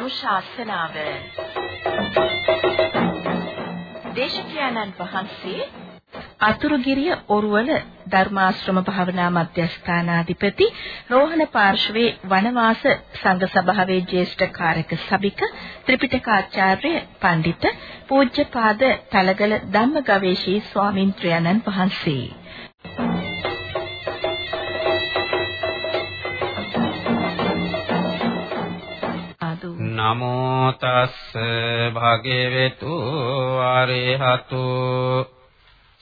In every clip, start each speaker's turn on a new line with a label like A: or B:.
A: ධර්මානුශාසනාව. දේශකයන්න් වහන්සේ අතුරුගිරිය ඔරුවල ධර්මාශ්‍රම භාවනා මධ්‍යස්ථානාධිපති රෝහණ පාර්ශවයේ වනවාස සංඝ සභාවේ ජ්‍යෙෂ්ඨ කාරක සභික ත්‍රිපිටකාචාර්ය පඬිත පූජ්‍යපාද තලගල ධම්මගවේෂී ස්වාමින්ත්‍රයන්න් වහන්සේ.
B: නමෝ තස්ස භගේවතු ආරහතු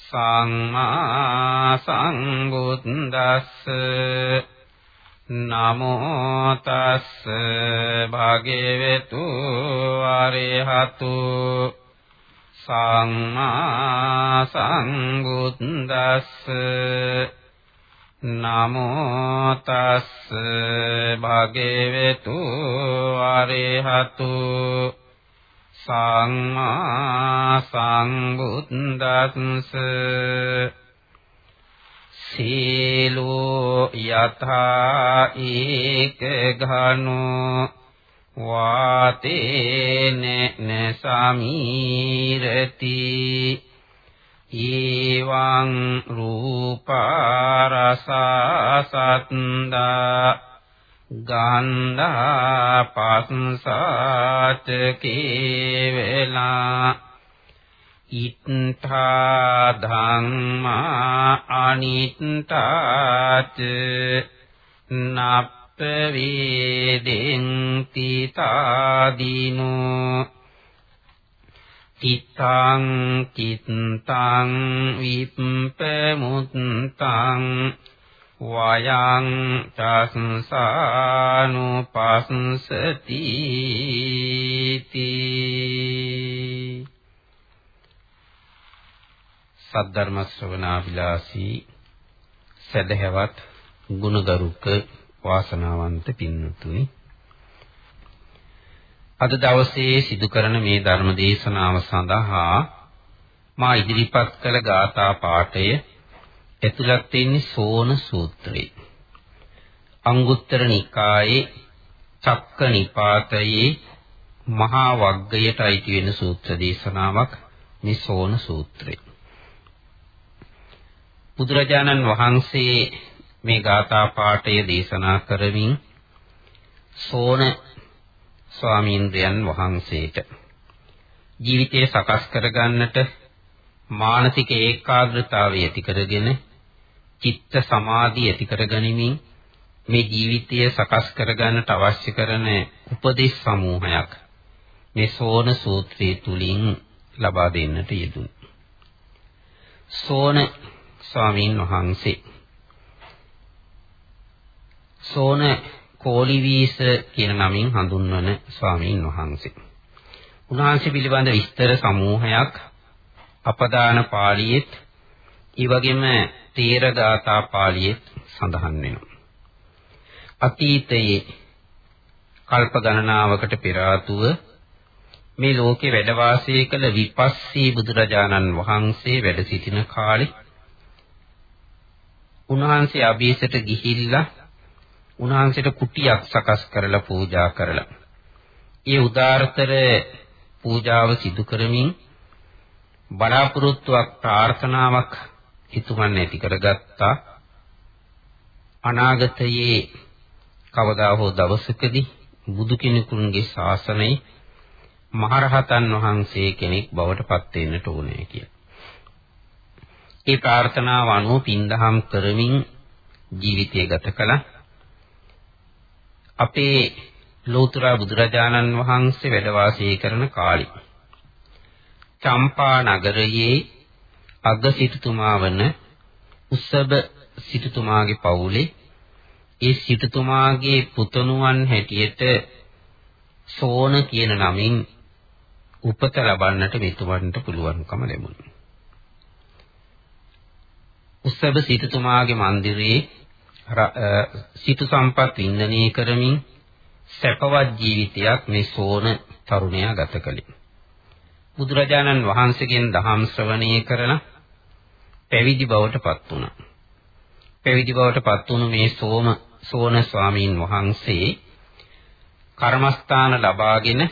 B: සම්මා සංබුද්දස්ස නමෝ තස්ස භගේවතු ආරහතු සම්මා සංබුද්දස්ස නමෝ තස්ස භගේවතු ආරහතු සම්මා සංබුද්දස්ස සීලෝ යථා ඒක ඝනෝ වාතේන නසමීරති ඊවං රූපාරසසත්දා ගන්ධා පස්සාත කේවලා ඉත්තා ධම්මා අනිත්තාච නප්ප වේදෙන්ති තාදීනෝ තිත්තං කිත්තං විප්පමුත්තං වයං තස්සානුපස්සති සද්ධර්ම ශ්‍රවණා විලාසී සදහැවත් ගුණගරුක වාසනාවන්ත පින්තුනි අද දවසේ සිදු කරන මේ ධර්ම දේශනාව සඳහා මා ඉදිරිපත් කළ ගාථා පාඨය ඇතුළත් වෙන්නේ සෝන සූත්‍රේ. අංගුත්තර නිකායේ චක්ක නිපාතයේ මහා වග්ගයට අයිති වෙන සූත්‍ර දේශනාවක් මේ සෝන සූත්‍රය. බුදුරජාණන් වහන්සේ මේ ගාථා පාඨය දේශනා කරමින් සෝන ස්වාමීන්ද්‍රයන් වහන්සේට ජීවිතය සකස් කරගන්නට මානසික ඒකාග්‍රතාවය ඇති කරගෙන චිත්ත සමාධිය ඇති කරගනිමින් මේ ජීවිතය සකස් කරගන්නට අවශ්‍ය කරන උපදේශ සමූහයක් මේ සෝන සූත්‍රයේ තුලින් ලබා දෙන්නට යෙදුණි. සෝන ස්වාමීන් වහන්සේ සෝන කෝලිවීස කියන නමින් හඳුන්වන ස්වාමීන් වහන්සේ. උන්වහන්සේ පිළිබඳ විස්තර සමූහයක් අපදාන පාළියෙත් ඒ වගේම තේරගාථා පාළියෙත් සඳහන් වෙනවා. අතීතයේ කල්ප ගණනාවකට පෙර ආතුව මේ ලෝකේ වැඩ වාසය කළ විපස්සී බුදුරජාණන් වහන්සේ වැඩ සිටින කාලේ උන්වහන්සේ අභීසට ගිහිල්ලා උන්වහන්සේට කුටියක් සකස් කරලා පූජා කරලා ඒ උදාාරතර පූජාව සිදු කරමින් බලාපොරොත්තුවක් ප්‍රාර්ථනාවක් හිතුමන් ඇති කරගත්තා අනාගතයේ කවදා හෝ දවසකදී බුදු කෙනෙකුන්ගේ ශාසනය මහරහතන් වහන්සේ කෙනෙක් බවට පත් වෙන්නට ඕනේ කියලා. ඒ ප්‍රාර්ථනාව අනුව පින්දහම් කරමින් ජීවිතය ගත කළා. අපේ ලෝතර බුදුරජාණන් වහන්සේ වැඩ වාසය කරන කාලේ චම්පා නගරයේ අග සිටුතුමා වන උස්සබ සිටුතුමාගේ පවුලේ ඒ සිටුතුමාගේ පුතණුවන් හැටියට සෝන කියන නමින් උපත ලබන්නට මෙතුමන්ට පුළුවන්කම ලැබුණා. උස්සබ සිටුතුමාගේ මන්දිරයේ සිතු සම්පත් වින්දනය කරමින් සැපවත් ජීවිතයක් මේ සෝන තරුණයා ගත කළේ. බුදුරජාණන් වහන්සේගෙන් දහම් ශ්‍රවණය කරලා පැවිදි බවට පත් වුණා. පැවිදි බවට පත් වුණු මේ සෝම සෝන ස්වාමීන් වහන්සේ කර්මස්ථාන ලබාගෙන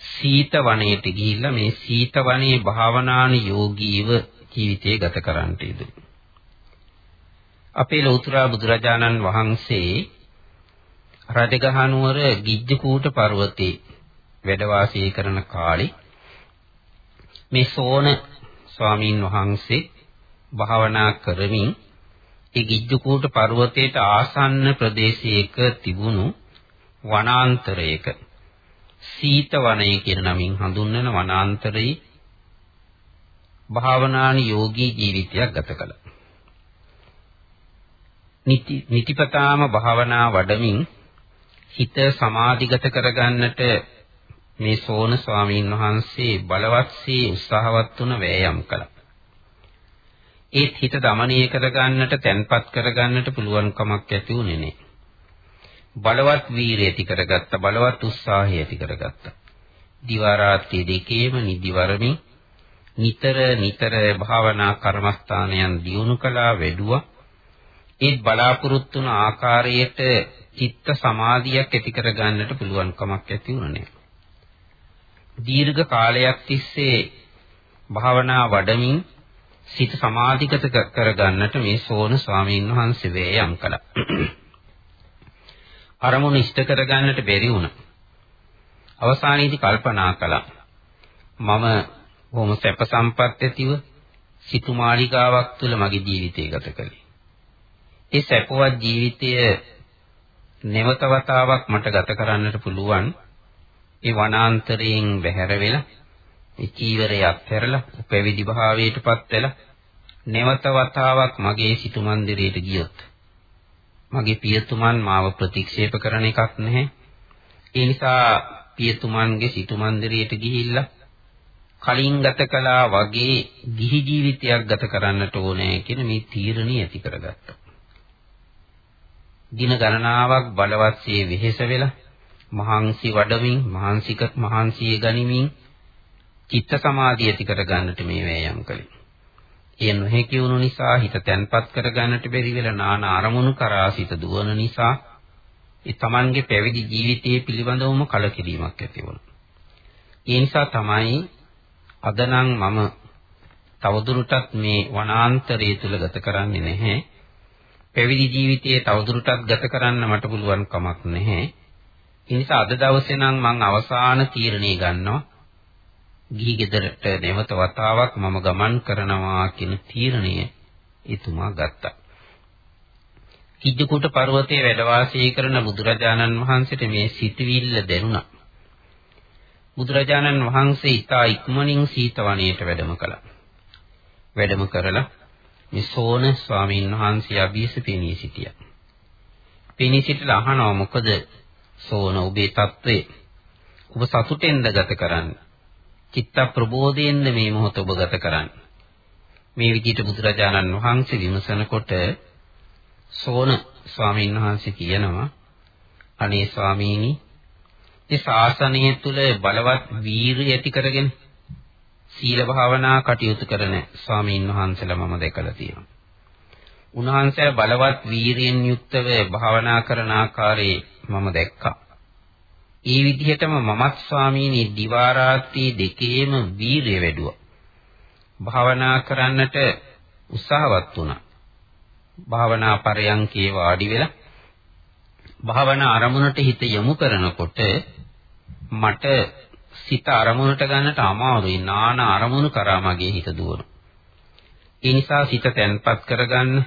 B: සීත වනයේට ගිහිල්ලා මේ සීත වනයේ භාවනාන යෝගීව ජීවිතය ගත කරන්නට යෙදුණා. අපේ ලෞතර බුදුරජාණන් වහන්සේ රජගහනුවර ගිජ්ජකූට පර්වතයේ වැඩ වාසය කරන කාලේ මේ සෝන ස්වාමීන් වහන්සේ භාවනා කරමින් ඒ ගිජ්ජකූට පර්වතයට ආසන්න ප්‍රදේශයක තිබුණු වනාන්තරයක සීත වනය කියන නමින් හඳුන්වන වනාන්තරයේ භාවනානි යෝගී ජීවිතයක් ගත කළා. නිතිපතාම භාවනා වඩමින් හිත සමාධිගත කරගන්නට මේ සෝන ස්වාමීන් වහන්සේ බලවත්සේ උත්සාහවත් වුණ වෑයම් කළා. ඒත් හිත দমনය කරගන්නට, තැන්පත් කරගන්නට පුළුවන් කමක් ඇති වුණේ නැහැ. බලවත් වීරිය ඇති කරගත්ත, බලවත් උත්සාහය ඇති කරගත්ත. දිවා රාත්‍රී දෙකේම නිදිවරමින් නිතර නිතර භාවනා කර්මස්ථානයන් දියුණු කළා, වැඩුවා. ඒ බලාපොරොත්තු වුණ ආකාරයට චිත්ත සමාධියක් ඇති කරගන්නට පුළුවන් කමක් ඇති වුණේ නැහැ. දීර්ඝ කාලයක් තිස්සේ භාවනා වඩමින් සිත සමාධිගත කරගන්නට මේ සෝන ස්වාමීන් වහන්සේ වේයම් කළා. අරමුණ ඉෂ්ට කරගන්නට බැරි වුණා. අවසානයේදී කල්පනා කළා. මම බොහොම සැප සම්පත් ඇතිව සිතු මාලිගාවක් තුළ මගේ ජීවිතය ගත කළේ. ඒ සැපවත් ජීවිතය නැවත වතාවක් මට ගත කරන්නට පුළුවන් ඒ වනාන්තරයෙන් බැහැර වෙලා ඒ චීවරය අත්හැරලා පැවිදි භාවයටපත් වෙලා නැවත වතාවක් මගේ සිටු මන්දිරයට ගියොත් මගේ පියතුමන් මාව ප්‍රතික්ෂේප කරන එකක් නැහැ. ඒ නිසා පියතුමන්ගේ සිටු මන්දිරයට ගිහිල්ලා කලින් ගත කළා වගේ ගිහි ජීවිතයක් ගත කරන්නට ඕනේ කියන මේ තීරණය ඇති කරගත්තා. දින ගණනාවක් බලවත්සේ වෙහෙස වෙලා මහන්සි වඩමින් මහන්සික මහන්සිය ගනිමින් චිත්ත සමාධිය ඇති කර ගන්නට මේ වෑයම් කළේ. ඒ නොහැකි වුණු නිසා හිත තැන්පත් කර ගන්නට බැරි වෙලා නාන අරමුණු කරා සිත දුවන නිසා ඒ Tamanගේ පැවිදි ජීවිතයේ පිළිබඳවම කලකිරීමක් ඇති වුණා. ඒ නිසා තමයි අදනම් මම තවදුරටත් මේ වනාන්තරය තුල ගත කරන්නේ නැහැ. පැවිදි ජීවිතයේ තවදුරටත් ගත කරන්න මට පුළුවන් කමක් නැහැ. ඒ නිසා අද දවසේ නම් මම අවසාන තීරණය ගන්නවා. ගිහි ගෙදරට නැවත වතාවක් මම ගමන් කරනවා කියන තීරණය එතුමා ගත්තා. කිජ්ජකූට පර්වතයේ වැඩ වාසය කරන බුදුරජාණන් වහන්සේට මේ සිතවිල්ල දැනුණා. බුදුරජාණන් වහන්සේ ඊතා ඉක්මනින් සීතවණයට වැඩම කළා. වැඩම කරලා මේ සෝන ස්වාමීන් වහන්සේ අභියස පෙනී සිටියා. පෙනී සිටලා අහනවා මොකද සෝන ඔබේ తත්වේ ඔබ සතුටෙන්ද ගත කරන්නේ? චිත්ත ප්‍රබෝධයෙන්ද මේ මොහොත ඔබ ගත කරන්නේ? මේ විදිහට බුදුරජාණන් වහන්සේ විමසනකොට සෝන ස්වාමීන් වහන්සේ කියනවා අනේ ස්වාමීනි මේ ශාසනය තුල බලවත් වීරිය ඇති කරගෙන සීල භාවනා කටයුතු කරන ස්වාමීන් වහන්සේලා මම දැකලා තියෙනවා. උන්වහන්සේ බලවත් වීරියෙන් යුක්තව භාවනා කරන ආකාරයේ මම දැක්කා. ඒ විදිහටම මමත් ස්වාමීනි දිවා රාත්‍රී දෙකේම වීරිය වැඩුවා. භාවනා කරන්නට උත්සාහවත් වුණා. භාවනා පරයන්කේ වාඩි වෙලා භාවනා අරමුණට හිත යොමු කරනකොට මට සිත අරමුණට ගන්නට අමාරුයි. නාන අරමුණු කරා මගේ හිත දුවන. ඒ නිසා සිත තැන්පත් කරගන්න,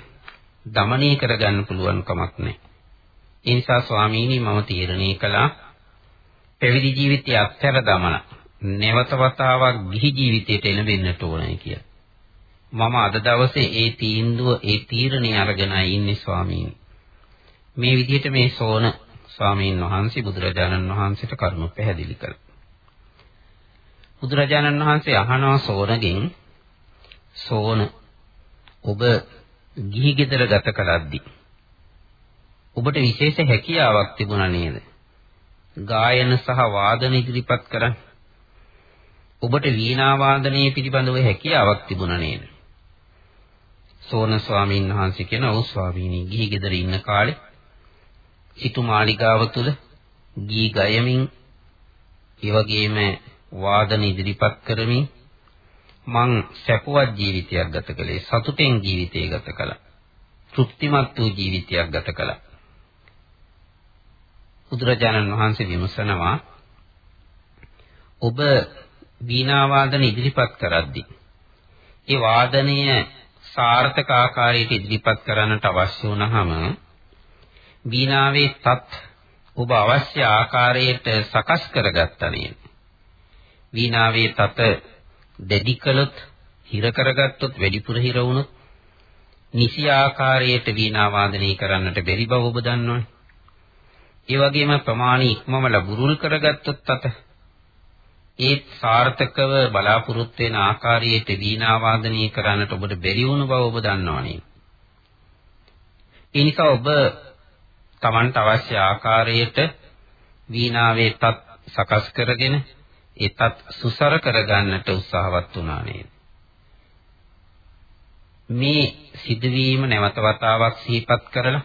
B: দমনය කරගන්න පුළුවන් කමක් නැහැ. ඒ නිසා ස්වාමීනි මම තීරණය කළා පැවිදි ජීවිතය අත්හැර දමන නැවත වතාවක් ගිහි ජීවිතයට එළඹෙන්නට ඕනයි කියලා. මම අද දවසේ ඒ තීන්දුව ඒ තීරණය අරගෙනයි ඉන්නේ ස්වාමීනි. මේ විදිහට මේ සෝන ස්වාමීන් වහන්සේ බුදුරජාණන් වහන්සේට කරුණු පැහැදිලි කළා. බුදුරජාණන් වහන්සේ අහනවා සෝනගෙන් සෝන ඔබ ගිහි ගෙදර ගත කලද්දී ඔබට විශේෂ හැකියාවක් තිබුණා නේද? ගායන සහ වාදන ඉදිරිපත් කරන්න. ඔබට වීණා වාදනයේ පිළිබඳව හැකියාවක් තිබුණා නේද? සෝන ස්වාමීන් වහන්සේ කියන ඔව් ස්වාමීනි ගිහි ගෙදර ඉන්න කාලේ සිටු මාලිගාව තුල ගී ගයමින් ඒ වගේම වාදන ඉදිරිපත් කරමින් මං සැපවත් ජීවිතයක් ගත කළේ සතුටෙන් ජීවිතය ගත කළා. තෘප්තිමත් වූ ජීවිතයක් ගත කළා. බුදුරජාණන් වහන්සේ විමසනවා ඔබ වීණා වාදන ඉදිරිපත් කරද්දී ඒ වාදනය සාර්ථක ආකාරයට ඉදිරිපත් කරන්නට අවශ්‍ය වුණාම වීණාවේ තත් ඔබ අවශ්‍ය ආකාරයට සකස් කරගත්තා නේද? වීණාවේ තත දෙඩි කළොත් හිර කරගත්තොත් වැඩිපුර හිර වුණොත් නිසි ආකාරයට වීණා වාදනය කරන්නට බැරි බව ඔබ දන්නවනේ. ඒ වගේම ප්‍රමාණ ඉක්මවල බුරුල් කරගත්තොත් අත ඒ සාර්ථකව බලාපොරොත්තු වෙන ආකාරයට වීණා වාදනය කරන්නට ඔබට බැරි වුණු බව ඔබ දන්නවනේ. ඒ නිසා ඔබ Tamanට අවශ්‍ය ආකාරයට වීණාවේ තත් සකස් කරගෙන ඒතත් සුසර කරගන්නට උත්සාහවත් වුණා නේද? මේ සිදුවීම නැවත වතාවක් සිහිපත් කරලා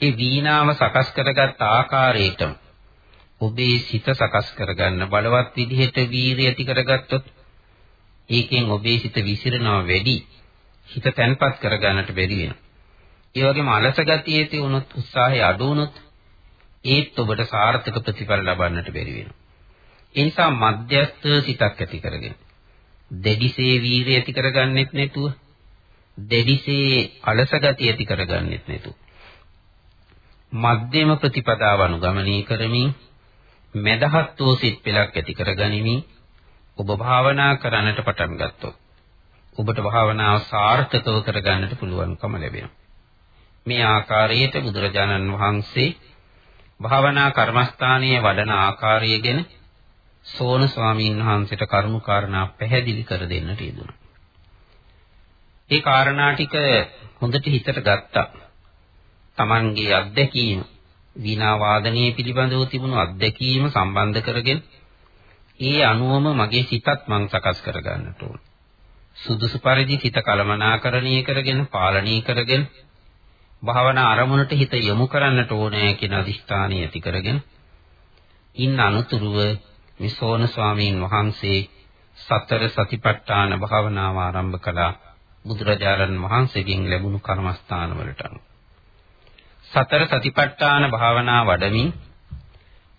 B: ඒ වීණාව සකස් කරගත් ආකාරයටම ඔබේ සිත සකස් කරගන්න බලවත් විදිහට වීරිය ඇති කරගත්තොත් ඒකෙන් ඔබේ සිත විසිරනවා වැඩි හිත තැන්පත් කරගන්නට බැරි වෙනවා. ඒ වගේම අලස ගතිය ඇති වුණොත් උත්සාහය අඩු වුණොත් ඒත් ඔබට සාර්ථක ප්‍රතිඵල ලබන්නට බැරි වෙනවා. ඒ නිසා මධ්‍යස්ථ සිතක් ඇති කරගෙන දෙඩිසේ වීරිය ඇති කරගන්නෙත් නැතුව දෙඩිසේ අලස ගතිය ඇති කරගන්නෙත් නැතුව මධ්‍යම ප්‍රතිපදාව අනුගමනය කරමින් මෙදහත් වූ සිත් පෙළක් ඇති කරගනිමින් ඔබ භාවනා කරන්නට පටන් ගත්තොත් ඔබට භාවනාව සාර්ථකව කරගන්නට පුළුවන්කම ලැබෙනවා. මේ ආකාරයට බුදුරජාණන් වහන්සේ භාවනා කර්මස්ථානයේ වඩන ආකාරය ගැන සෝන ස්වාමීන් වහන්සේට කරුණු කාරණා පැහැදිලි කර දෙන්නට යෙදුණා. ඒ කාරණා ටික හොඳට හිතට ගත්තා. Tamanගේ අත්දැකීම වීණා වාදනයේ පිළිබඳව තිබුණු අත්දැකීම සම්බන්ධ කරගෙන ඒ අනුවම මගේ සිතත් මං සකස් කර ගන්නට ඕන. සුදුසු පරිදි සිත කලමනාකරණය කරගෙන පාලනය කරගෙන භාවනා අරමුණට හිත යොමු කරන්නට ඕනෑ කියන අදිෂ්ඨානය ඇති කරගෙන ඉන්න අනුතුරුව මිසෝන ස්වාමීන් වහන්සේ සතර සතිපට්ඨාන භාවනාව ආරම්භ කළා බුදුරජාණන් වහන්සේගෙන් ලැබුණු කර්මස්ථාන වලට සතර සතිපට්ඨාන භාවනා වඩමින්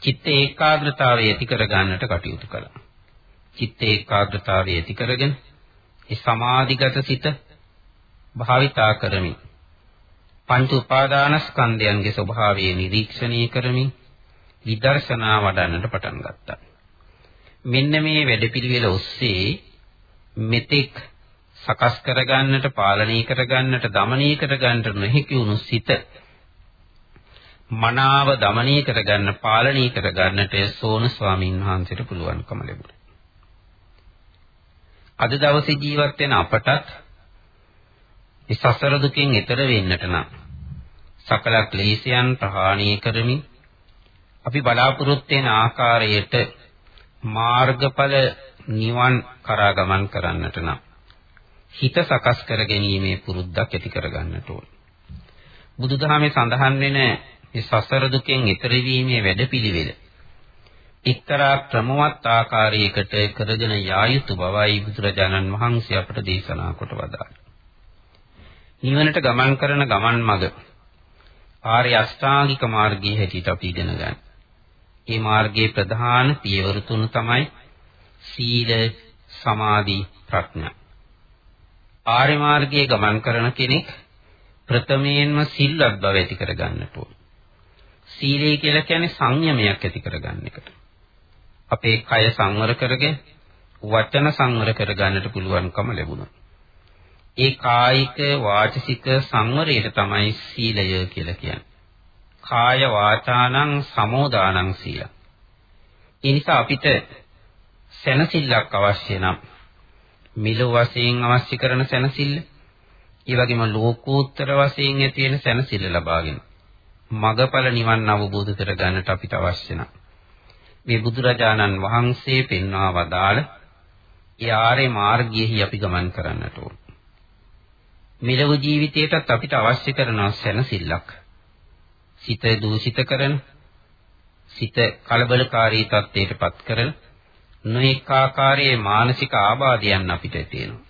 B: චිත්ත ඒකාග්‍රතාවය ඇති කර ගන්නට කටයුතු කළා. චිත්ත ඒකාග්‍රතාවය ඇති කරගෙන ඒ සමාධිගත සිත භාවිතා කරමින් පංච උපාදානස්කන්ධයන්ගේ ස්වභාවය නිරීක්ෂණය කරමින් විදර්ශනා වඩන්නට පටන් ගත්තා. මෙන්න මේ වැඩපිළිවෙල ඔස්සේ මෙතෙක් සකස් කරගන්නට, පාලනය කරගන්නට, দমনය කරගන්නට නොහැකි වුණු සිත මනාව দমনය කරගන්න, පාලනය කරගන්නට සෝන ස්වාමීන් වහන්සේට පුළුවන්කම ලැබුණා. අද දවසේ ජීවත් වෙන අපටත් මේ සසර දුකෙන් එතර වෙන්නට නම් සකල ක්ලේශයන් ප්‍රහාණය කරමින් අපි බලාපොරොත්තු වෙන ආකාරයට මාර්ගඵල නිවන් කරා ගමන් කරන්නට නම් හිත සකස් කර ගැනීමේ පුරුද්දක් ඇති කරගන්නට ඕන. බුදුදහමේ සඳහන් වෙන මේ සසර දුකෙන් ඈතර වීමේ වැඩපිළිවෙල එක්තරා ක්‍රමවත් ආකාරයකට කරගෙන යා යුතු බවයි බුදුරජාණන් වහන්සේ අපට දේශනා කොට වදාළා. නිවනට ගමන් කරන ගමන් මඟ ආර්ය අෂ්ටාංගික මාර්ගයේ හැටියට අපි ඉගෙන ගන්න. මේ මාර්ගයේ ප්‍රධාන පියවර තුන තමයි සීල, සමාධි, ප්‍රඥා. ආර්ය මාර්ගයේ ගමන් කරන කෙනෙක් ප්‍රථමයෙන්ම සිල්වත් බව ඇති කර ගන්නට ඕන. සීලය කියලා කියන්නේ සංයමයක් ඇති කරගන්න එකට. අපේ කය සංවර කරගෙන වචන සංවර කරගන්නට පුළුවන්කම ලැබුණා. ඒ කායික වාචසික සංවරයට තමයි සීලය කියලා කියන්නේ. කාය වාචානං සමෝදානං සීල. ඒ නිසා අපිට සැනසෙල්ලක් අවශ්‍ය නම් මිලෝ වශයෙන් අවශ්‍ය කරන සැනසෙල්ල, ඒ වගේම ලෝකෝත්තර වශයෙන් ඇති වෙන සැනසෙල්ල ලබාගෙන මගඵල නිවන් අවබෝධ කරගන්නට අපිට අවශ්‍ය නම් මේ බුදුරජාණන් වහන්සේ පෙන්වා වදාළ ඒ ආර්ය මාර්ගයෙහි අපි ගමන් කරන්නට ඕන. මෙලොව ජීවිතයටත් අපිට අවශ්‍ය කරන සැනසෙල්ලක්. සිත දූෂිත කරන, සිත කලබලකාරී තත්ත්වයටපත් කරන නොඑක ආකාරයේ මානසික ආබාධයන් අපිට තියෙනවා.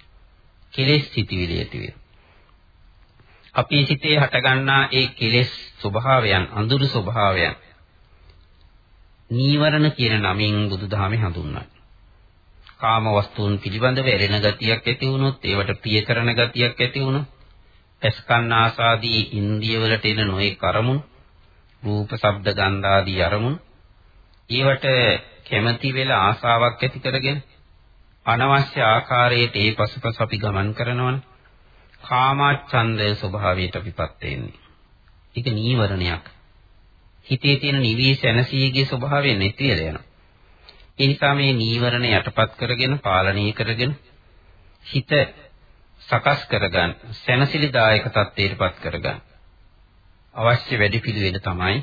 B: කෙලෙස් සිටිවිලි ඇති වෙනවා. අපේ සිතේ හටගන්නා ඒ කෙලෙස් ස්වභාවයන් අඳුරු ස්වභාවයන් නීවරණ කියන නමින් බුදුදහමේ හඳුන්වනවා. කාම වස්තුන් පිළිබඳව එරෙන ගතියක් ඇති වුණොත් ඒවට ප්‍රිය කරන ගතියක් ඇති වුණොත් ඇස්කන් ආසාදී ඉන්ද්‍රිය වලට එන නොයේ කරමුණු රූප ශබ්ද ගන්ධ ආදී අරමුණු ඒවට කැමැති වෙලා ආසාවක් ඇති කරගෙන අනවශ්‍ය ආකාරයට ඒ පසුපස අපි ගමන් කරනවනේ කාමච්ඡන්දය ස්වභාවයට අපිපත් වෙන්නේ. ඒක නීවරණයක්. හිතේ තියෙන නිවී සැනසීගේ ස්වභාවය නැති වෙලා යනවා. ඒ නිසා මේ නීවරණ යටපත් කරගෙන පාලනය කරගෙන හිත සකස් කරගන්න සැනසිලිදායක තත්ත්වයටපත් කරගන්න අවශ්‍ය වැඩිපිළිවෙල තමයි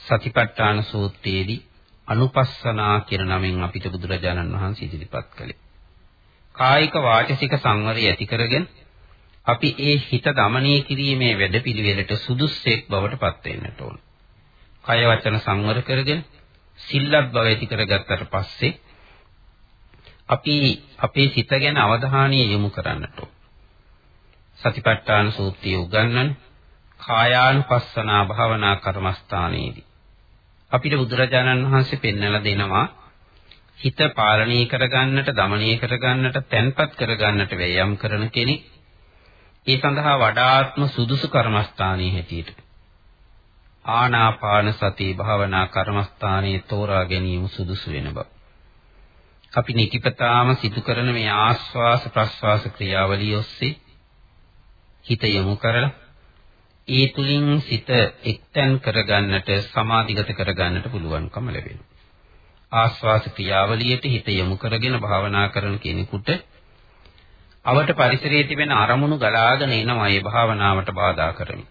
B: සතිපට්ඨාන සූත්‍රයේදී අනුපස්සනා කියන නමින් අපිට බුදුරජාණන් වහන්සේ ඉදිරිපත් කළේ. කායික වාචික සංවරය ඇති කරගෙන අපි ඒ හිත দমনය කිරීමේ වැඩපිළිවෙලට සුදුස්සෙක් බවට පත් වෙන්නට ඕන. කය වචන සංවර කරගෙන සිල්වත් බව ඇති කරගත්තට පස්සේ අපි අපේ සිත ගැන අවධානය යොමු කරන්නට ඕන. සතිපට්ඨාන සූත්‍රය උගන්වන්නේ කායානුපස්සනා භාවනා කර්මස්ථානයේදී. අපිට බුදුරජාණන් වහන්සේ පෙන්වලා දෙනවා හිත පාලනය කරගන්නට, দমনය කරගන්නට, තැන්පත් කරගන්නට වෑයම් කරන කෙනෙක්. ඒ සඳහා වඩාත්ම සුදුසු කර්මස්ථානයේ හැටියට. ආනාපාන සති භාවනා කර්මස්ථානයේ තෝරා ගැනීම සුදුසු වෙන බව. අපි නිතිපතාම සිදු කරන මේ ආස්වාස ප්‍රස්වාස ක්‍රියාවලිය ඔස්සේ හිත යොමු කරලා ඒ තුලින් සිත එක්තැන් කරගන්නට සමාධිගත කරගන්නට පුළුවන්කම ලැබෙනවා. ආස්වාස ක්‍රියාවලියට හිත යොමු කරගෙන භාවනා කරන කෙනෙකුට අවට පරිසරයේ තිබෙන අරමුණු ගලාගෙන එනවා ඒ භාවනාවට බාධා කරමින්.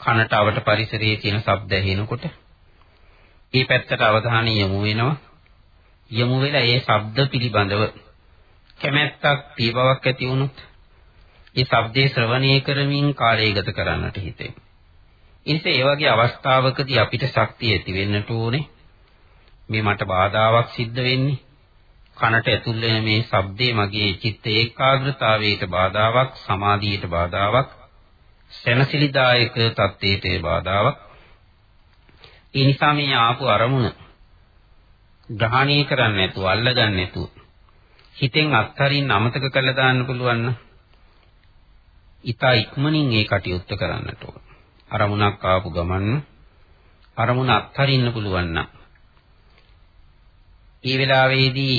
B: කනට අවට පරිසරයේ තියෙන ශබ්ද ඇහෙනකොට ඒ පැත්තට අවධානය යොමු වෙනවා. යොමු වෙලා ඒ ශබ්ද පිළිබඳව කැමැත්තක් පීබාවක් ඇති වුණොත් ඒ ශබ්දේ ශ්‍රවණය කරමින් කාලය ගත කරන්නට හිතේ. ඉතින් ඒ වගේ අවස්ථාවකදී අපිට ශක්තිය ඇති වෙන්නට ඕනේ. මේ මට බාධාවක් සිද්ධ වෙන්නේ කනට ඇතුල් වෙන මේ ශබ්දේ මගේ චිත්ත ඒකාග්‍රතාවයට බාධාවක් සමාධියට බාධාවක් සැනසිලිදායක තත්ත්වයට බාධාවක් ඒ නිසා මේ ආපු අරමුණ ග්‍රහණය කරන්නේ නැතුව අල්ලගන්නේ නැතුව හිතෙන් අත්හරින්න අමතක කරලා දාන්න පුළුවන් නම් ඊතා ඉක්මනින් ඒ කටයුත්ත කරන්නට ඕන අරමුණක් ආපු ගමන් අරමුණ අත්හරින්න පුළුවන් නම් ඒ වෙලාවේදී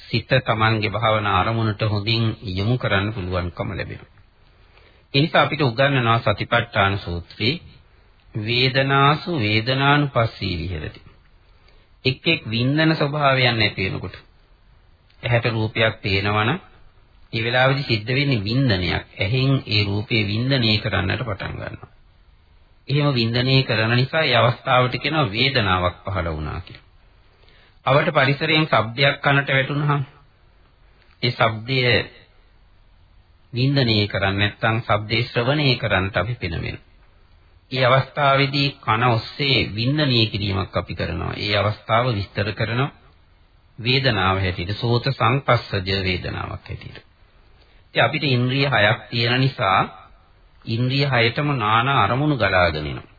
B: සිත Tamanගේ භාවනා අරමුණට හොඳින් යොමු කරන්න පුළුවන්කම ලැබෙනවා. ඒ නිසා අපිට උගන්වනවා සතිපට්ඨාන සූත්‍රයේ වේදනාසු වේදනානුපස්සී විහෙරති. එක් එක් වින්දන ස්වභාවයන් නැති වෙනකොට ඇහැට රූපයක් පේනවනම් ඒ වෙලාවේදී සිද්ධ වෙන්නේ වින්දනයක්. ඇහෙන් ඒ රූපේ වින්දනය කරන්නට පටන් ගන්නවා. එහෙම වින්දනය කරන නිසා ඒ අවස්ථාවට කියනවා වේදනාවක් පහළ වුණා කියලා. අවට පරිසරයෙන් ශබ්දයක් කනට වැටුනහම ඒ ශබ්දය වින්දනය කරන්නේ නැත්නම් ශබ්දේ ශ්‍රවණය කරන්නට අපි පෙනෙනවා. ඒ අවස්ථාවේදී කන ඔස්සේ වින්දනය කිරීමක් අපි කරනවා. ඒ අවස්ථාව විස්තර කරනවා වේදනාව හැටියට සෝත සංපස්සජ වේදනාවක් හැටියට. ඉතින් අපිට ඉන්ද්‍රිය හයක් තියෙන නිසා ඉන්ද්‍රිය හයටම নানা අරමුණු ගලාගෙන එනවා.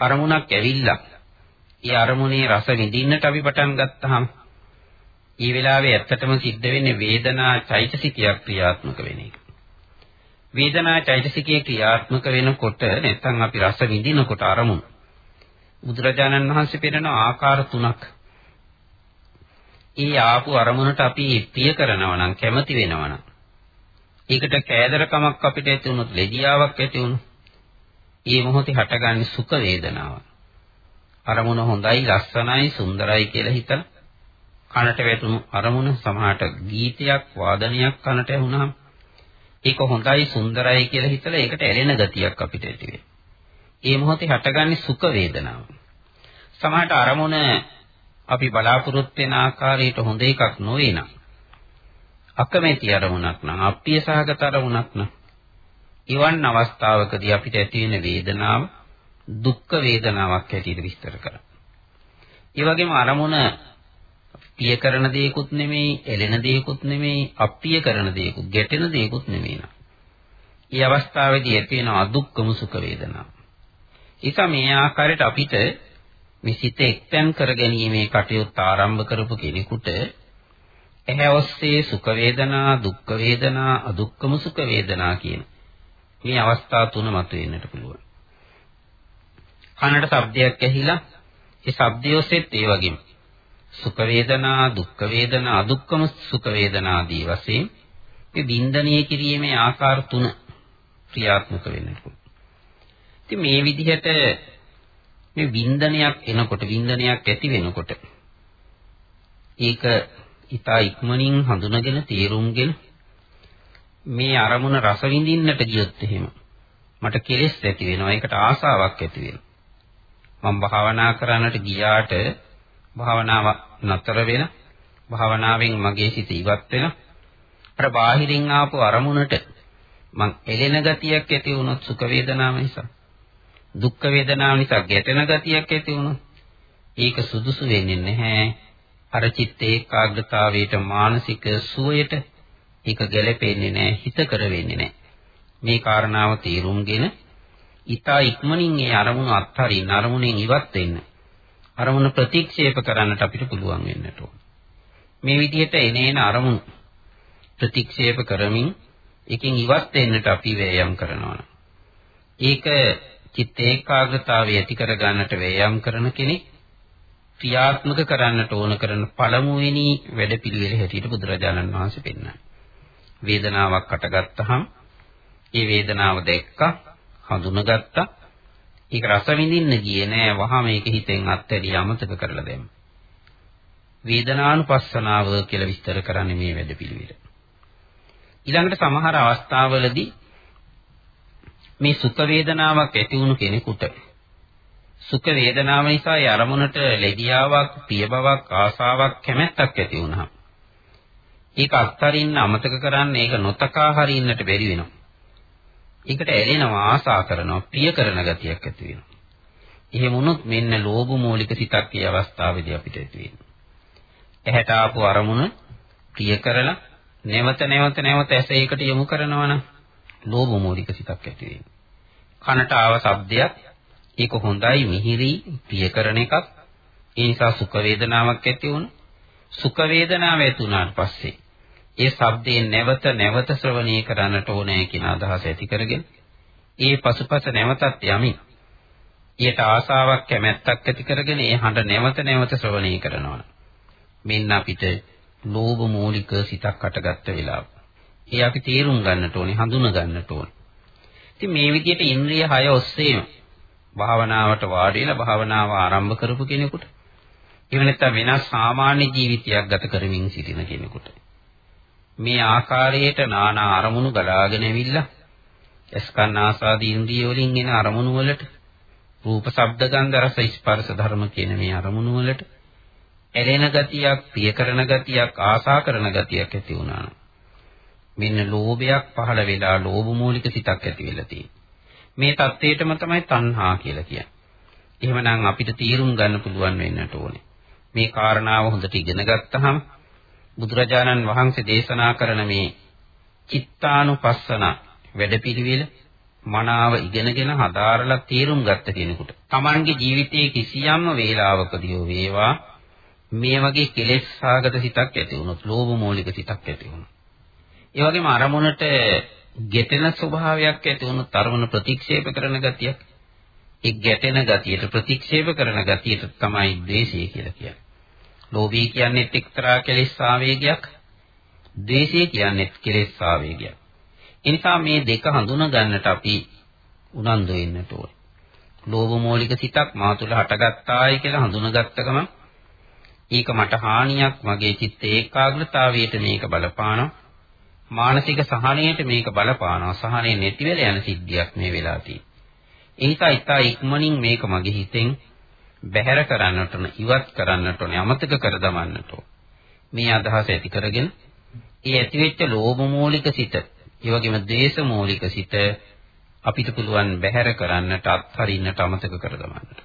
B: අරමුණක් ඇවිල්ලා ඒ අරමුණේ රස විඳින්නට අපි පටන් ගත්තාම ඒ වෙලාවේ ඇත්තටම සිද්ධ වෙන්නේ වේදනා චෛතසිකයක් ක්‍රියාත්මක වෙන එක. වේදනා චෛතසිකයේ ක්‍රියාත්මක වෙනකොට නැත්නම් අපි රස විඳිනකොට අරමුණු බුදුරජාණන් වහන්සේ පෙන්නන ආකාර තුනක්. ඒ ආපු අරමුණට අපි ප්‍රිය කරනවා නම් කැමති වෙනවා නම් ඒකට කෑදරකමක් අපිට ඇති වුණොත් ලෙඩියාවක් ඇති වුණොත් ඒ මොහොතේ හටගන්නේ සුඛ වේදනාවක්. අරමුණ හොඳයි, ලස්සනයි, සුන්දරයි කියලා හිතලා කනට වැටුණු අරමුණ සමහරට ගීතයක්, වාදනයක් කනට ඇහුණාම ඒක හොඳයි, සුන්දරයි කියලා හිතලා ඒකට ඇලෙන ගතියක් අපිට ඇති වෙනවා. ඒ මොහොතේ හටගන්නේ සුඛ වේදනාව. සමහරට අරමුණ අපි බලාපොරොත්තු වෙන ආකාරයට හොඳ එකක් නොවේ නම් අකමැති අරමුණක් නම් අප්‍රිය සහගත අරමුණක් නම් ඉවන් අවස්ථාවකදී අපිට ඇති වෙන වේදනාව දුක්ඛ වේදනාවක් හැටියට විස්තර කරා. ඒ වගේම අරමුණ ප්‍රිය කරන දේකුත් නෙමෙයි, එළෙන දේකුත් නෙමෙයි, අප්‍රිය කරන දේකුත්, ගැටෙන දේකුත් නෙමෙයි නා. මේ අවස්ථාවේදී ඇති වෙන අදුක්කම සුඛ වේදනා. ඒක මේ ආකාරයට අපිට මේ සිත එක්තෙන් කරගැනීමේ කටයුත්ත ආරම්භ කරපු කෙනෙකුට එහැ ඔස්සේ සුඛ වේදනා, දුක්ඛ වේදනා, අදුක්කම සුඛ වේදනා කියන මේ අවස්ථා තුන මතුවෙන්නට පුළුවන්. කනට ශබ්දයක් ඇහිලා ඒ ශබ්දය ඔස්සේත් ඒ වගේම සුඛ වේදනා, දුක්ඛ වේදනා, අදුක්කම සුඛ වේදනා ආදී වශයෙන් මේ බින්දනීය කිරීමේ ආකාර තුන ක්‍රියාත්මක වෙන්නට පුළුවන්. ඉතින් මේ විදිහට මේ වින්දනයක් එනකොට වින්දනයක් ඇති වෙනකොට ඒක ඊතා ඉක්මනින් හඳුනගෙන තේරුම්ගෙන මේ අරමුණ රස විඳින්නට ගියොත් එහෙම මට කෙලෙස් ඇති වෙනවා. ඒකට ආසාවක් ඇති වෙනවා. මම භාවනා කරන්නට ගියාට භාවනාව නතර වෙන භාවනාවෙන් මගේ සිත ඉවත් වෙන අර බාහිරින් ආපු අරමුණට මං එළෙන ගතියක් ඇති වුණොත් සුඛ වේදනාව නිසා දුක්ඛ වේදනාව නිසා ගැටෙන ගතියක් ඇති වුණොත් ඒක සුදුසු වෙන්නේ නැහැ. අර චිත්ත ඒකාග්‍රතාවයට මානසික සුවයට ඒක ගැලපෙන්නේ නැහැ හිත කර වෙන්නේ නැහැ. මේ කාරණාව තේරුම්ගෙන ඊතා ඉක්මනින් ඒ අරමුණ අත්හරින්න අරමුණෙන් ඉවත් වෙන්න. අරමුණ ප්‍රතික්ෂේප කරන්නට අපිට පුළුවන් වෙන්නට ඕන. මේ විදිහට එනේන අරමුණු ප්‍රතික්ෂේප කරමින් එකෙන් ඉවත් වෙන්නට අපි වෑයම් කරනවා. ඒක චිත්ත ඒකාග්‍රතාවය ඇති කර ගන්නට වෑයම් කරන කෙනෙක් ක්‍රියාත්මක කරන්නට ඕන කරන පළමුවෙනි වැඩපිළිවෙල හැටියට බුදුරජාණන් වහන්සේ පෙන්නනවා. වේදනාවක් අටගත්තහම ඒ වේදනාව දැක්කා, හඳුනගත්තා. ඒක රස විඳින්න ගියේ නෑ වහම ඒක හිතෙන් අත්හැරිය අමතක කරලා දැම්ම. වේදනානුපස්සනාව කියලා විස්තර කරන්නේ මේ වැඩපිළිවෙල. ඊළඟට සමහර අවස්ථාවලදී මේ සුඛ වේදනාවක් ඇති වුණු කෙනෙකුට සුඛ වේදනාව නිසා ඒ අරමුණට ලැබියාවක්, පිය බවක්, ආසාවක්, කැමැත්තක් ඇති වුණා. ඒක අත්හරින්න අමතක කරන්න ඒක නොතකා හරින්නට බැරි වෙනවා. ඒකට ඇලෙනවා, ආසා කරනවා, ප්‍රිය කරන ගතියක් ඇති වෙනවා. එහෙම වුණොත් මෙන්න ලෝභ මූලික සිතක් ඒ අවස්ථාවේදී අපිට ඇති වෙනවා. ඇහැට ආපු අරමුණ ප්‍රිය කරලා නැවත නැවත නැවත ඇස ඒකට යොමු කරනවනම් ලෝභ මූලික සිතක් ඇති වෙනවා. කනට ආව ශබ්දයක් ඒක හොඳයි මිහිරි ප්‍රිය කරන එකක්. ඒ නිසා සුඛ වේදනාවක් ඇති වුණා. සුඛ වේදනාව ඇති වුණාට පස්සේ ඒ ශබ්දේ නැවත නැවත ශ්‍රවණය කරන්නට ඕනේ කියන අදහස ඇති කරගෙන ඒ පසුපස නැවතත් යමි. ඊට ආසාවක් කැමැත්තක් ඇති කරගෙන ඒ හඬ නැවත නැවත ශ්‍රවණය කරනවා. මෙන්න අපිට ලෝභ මූලික සිතක් අටගත්ත වෙලාව. ඒ අපි තේරුම් ගන්නට ඕනේ, හඳුන ගන්නට ඕනේ. ඉතින් මේ විදිහට ඉන්ද්‍රිය 6 ඔස්සේම භාවනාවට වාඩි වෙලා භාවනාව ආරම්භ කරපු කෙනෙකුට එහෙම නැත්නම් වෙනස් සාමාන්‍ය ජීවිතයක් ගත කරමින් සිටින කෙනෙකුට මේ ආකාරයට নানা අරමුණු ගලාගෙන ඇවිල්ලා ස්කන්ධ ආසාදී ඉන්ද්‍රිය වලින් එන අරමුණු වලට රූප ශබ්ද ගන්ධ රස ස්පර්ශ ධර්ම කියන මේ අරමුණු වලට ඇලෙන ගතියක්, ප්‍රිය කරන ගතියක්, ආසා කරන ගතියක් ඇති වුණා නම් මෙන්න ලෝභයක් පහළ වෙලා ලෝභ මූලික සිතක් ඇති වෙලා තියෙනවා. මේ தത്വයටම තමයි තණ්හා කියලා කියන්නේ. එහෙමනම් අපිට තීරුම් ගන්න පුළුවන් වෙන්නට ඕනේ. මේ කාරණාව හොඳට ඉගෙන ගත්තහම බුදුරජාණන් වහන්සේ දේශනා කරන මේ චිත්තානුපස්සන වැඩපිළිවෙල මනාව ඉගෙනගෙන හදාරලා තීරුම් ගත්ත කෙනෙකුට Tamanගේ ජීවිතයේ කිසියම් වේලාවකදී වේවා මේ වගේ කෙලෙස් සාගත සිතක් ඇති වුණොත්, ලෝභ මූලික සිතක් ඇති වුණොත්, ඒ වගේම අරමුණට ගැටෙන ස්වභාවයක් ඇති වුණොත් අරමුණ ප්‍රතික්ෂේප කරන ගතියක් ඒ ගැටෙන ගතියට ප්‍රතික්ෂේප කරන ගතියට තමයි ද්වේෂය කියලා කියන්නේ. ලෝභය කියන්නේ එක්තරා කෙලෙස් ආවේගයක්. ද්වේෂය කියන්නේ කෙලෙස් ආවේගයක්. එනිසා මේ දෙක හඳුනා ගන්නට අපි උනන්දු වෙන්නට ඕනේ. ලෝභ මූලික සිතක් මා තුළ හටගත්තායි කියලා හඳුනාගත්ත ගමන් ඒක මට හානියක් මගේ චිත්ත ඒකාග්‍රතාවයට මේක බලපානවා මානසික සහනයට මේක බලපානවා. සහනය නැති වෙලා යන සිද්ධියක් මේ වෙලා තියෙන්නේ. ඒ නිසා ඉතා ඉක්මනින් මේක මගේ හිතෙන් බැහැර කරන්නට ඕන, ඉවත් කරන්නට ඕන, අමතක කර දමන්නට ඕන. මේ අදහස ඇති කරගෙන ඒ ඇතිවෙච්ච ලෝභ මූලික සිත, ඒ වගේම ද්වේෂ මූලික සිත අපිට පුළුවන් බැහැර කරන්නට අත්හරින්නට අමතක කර දමන්නට.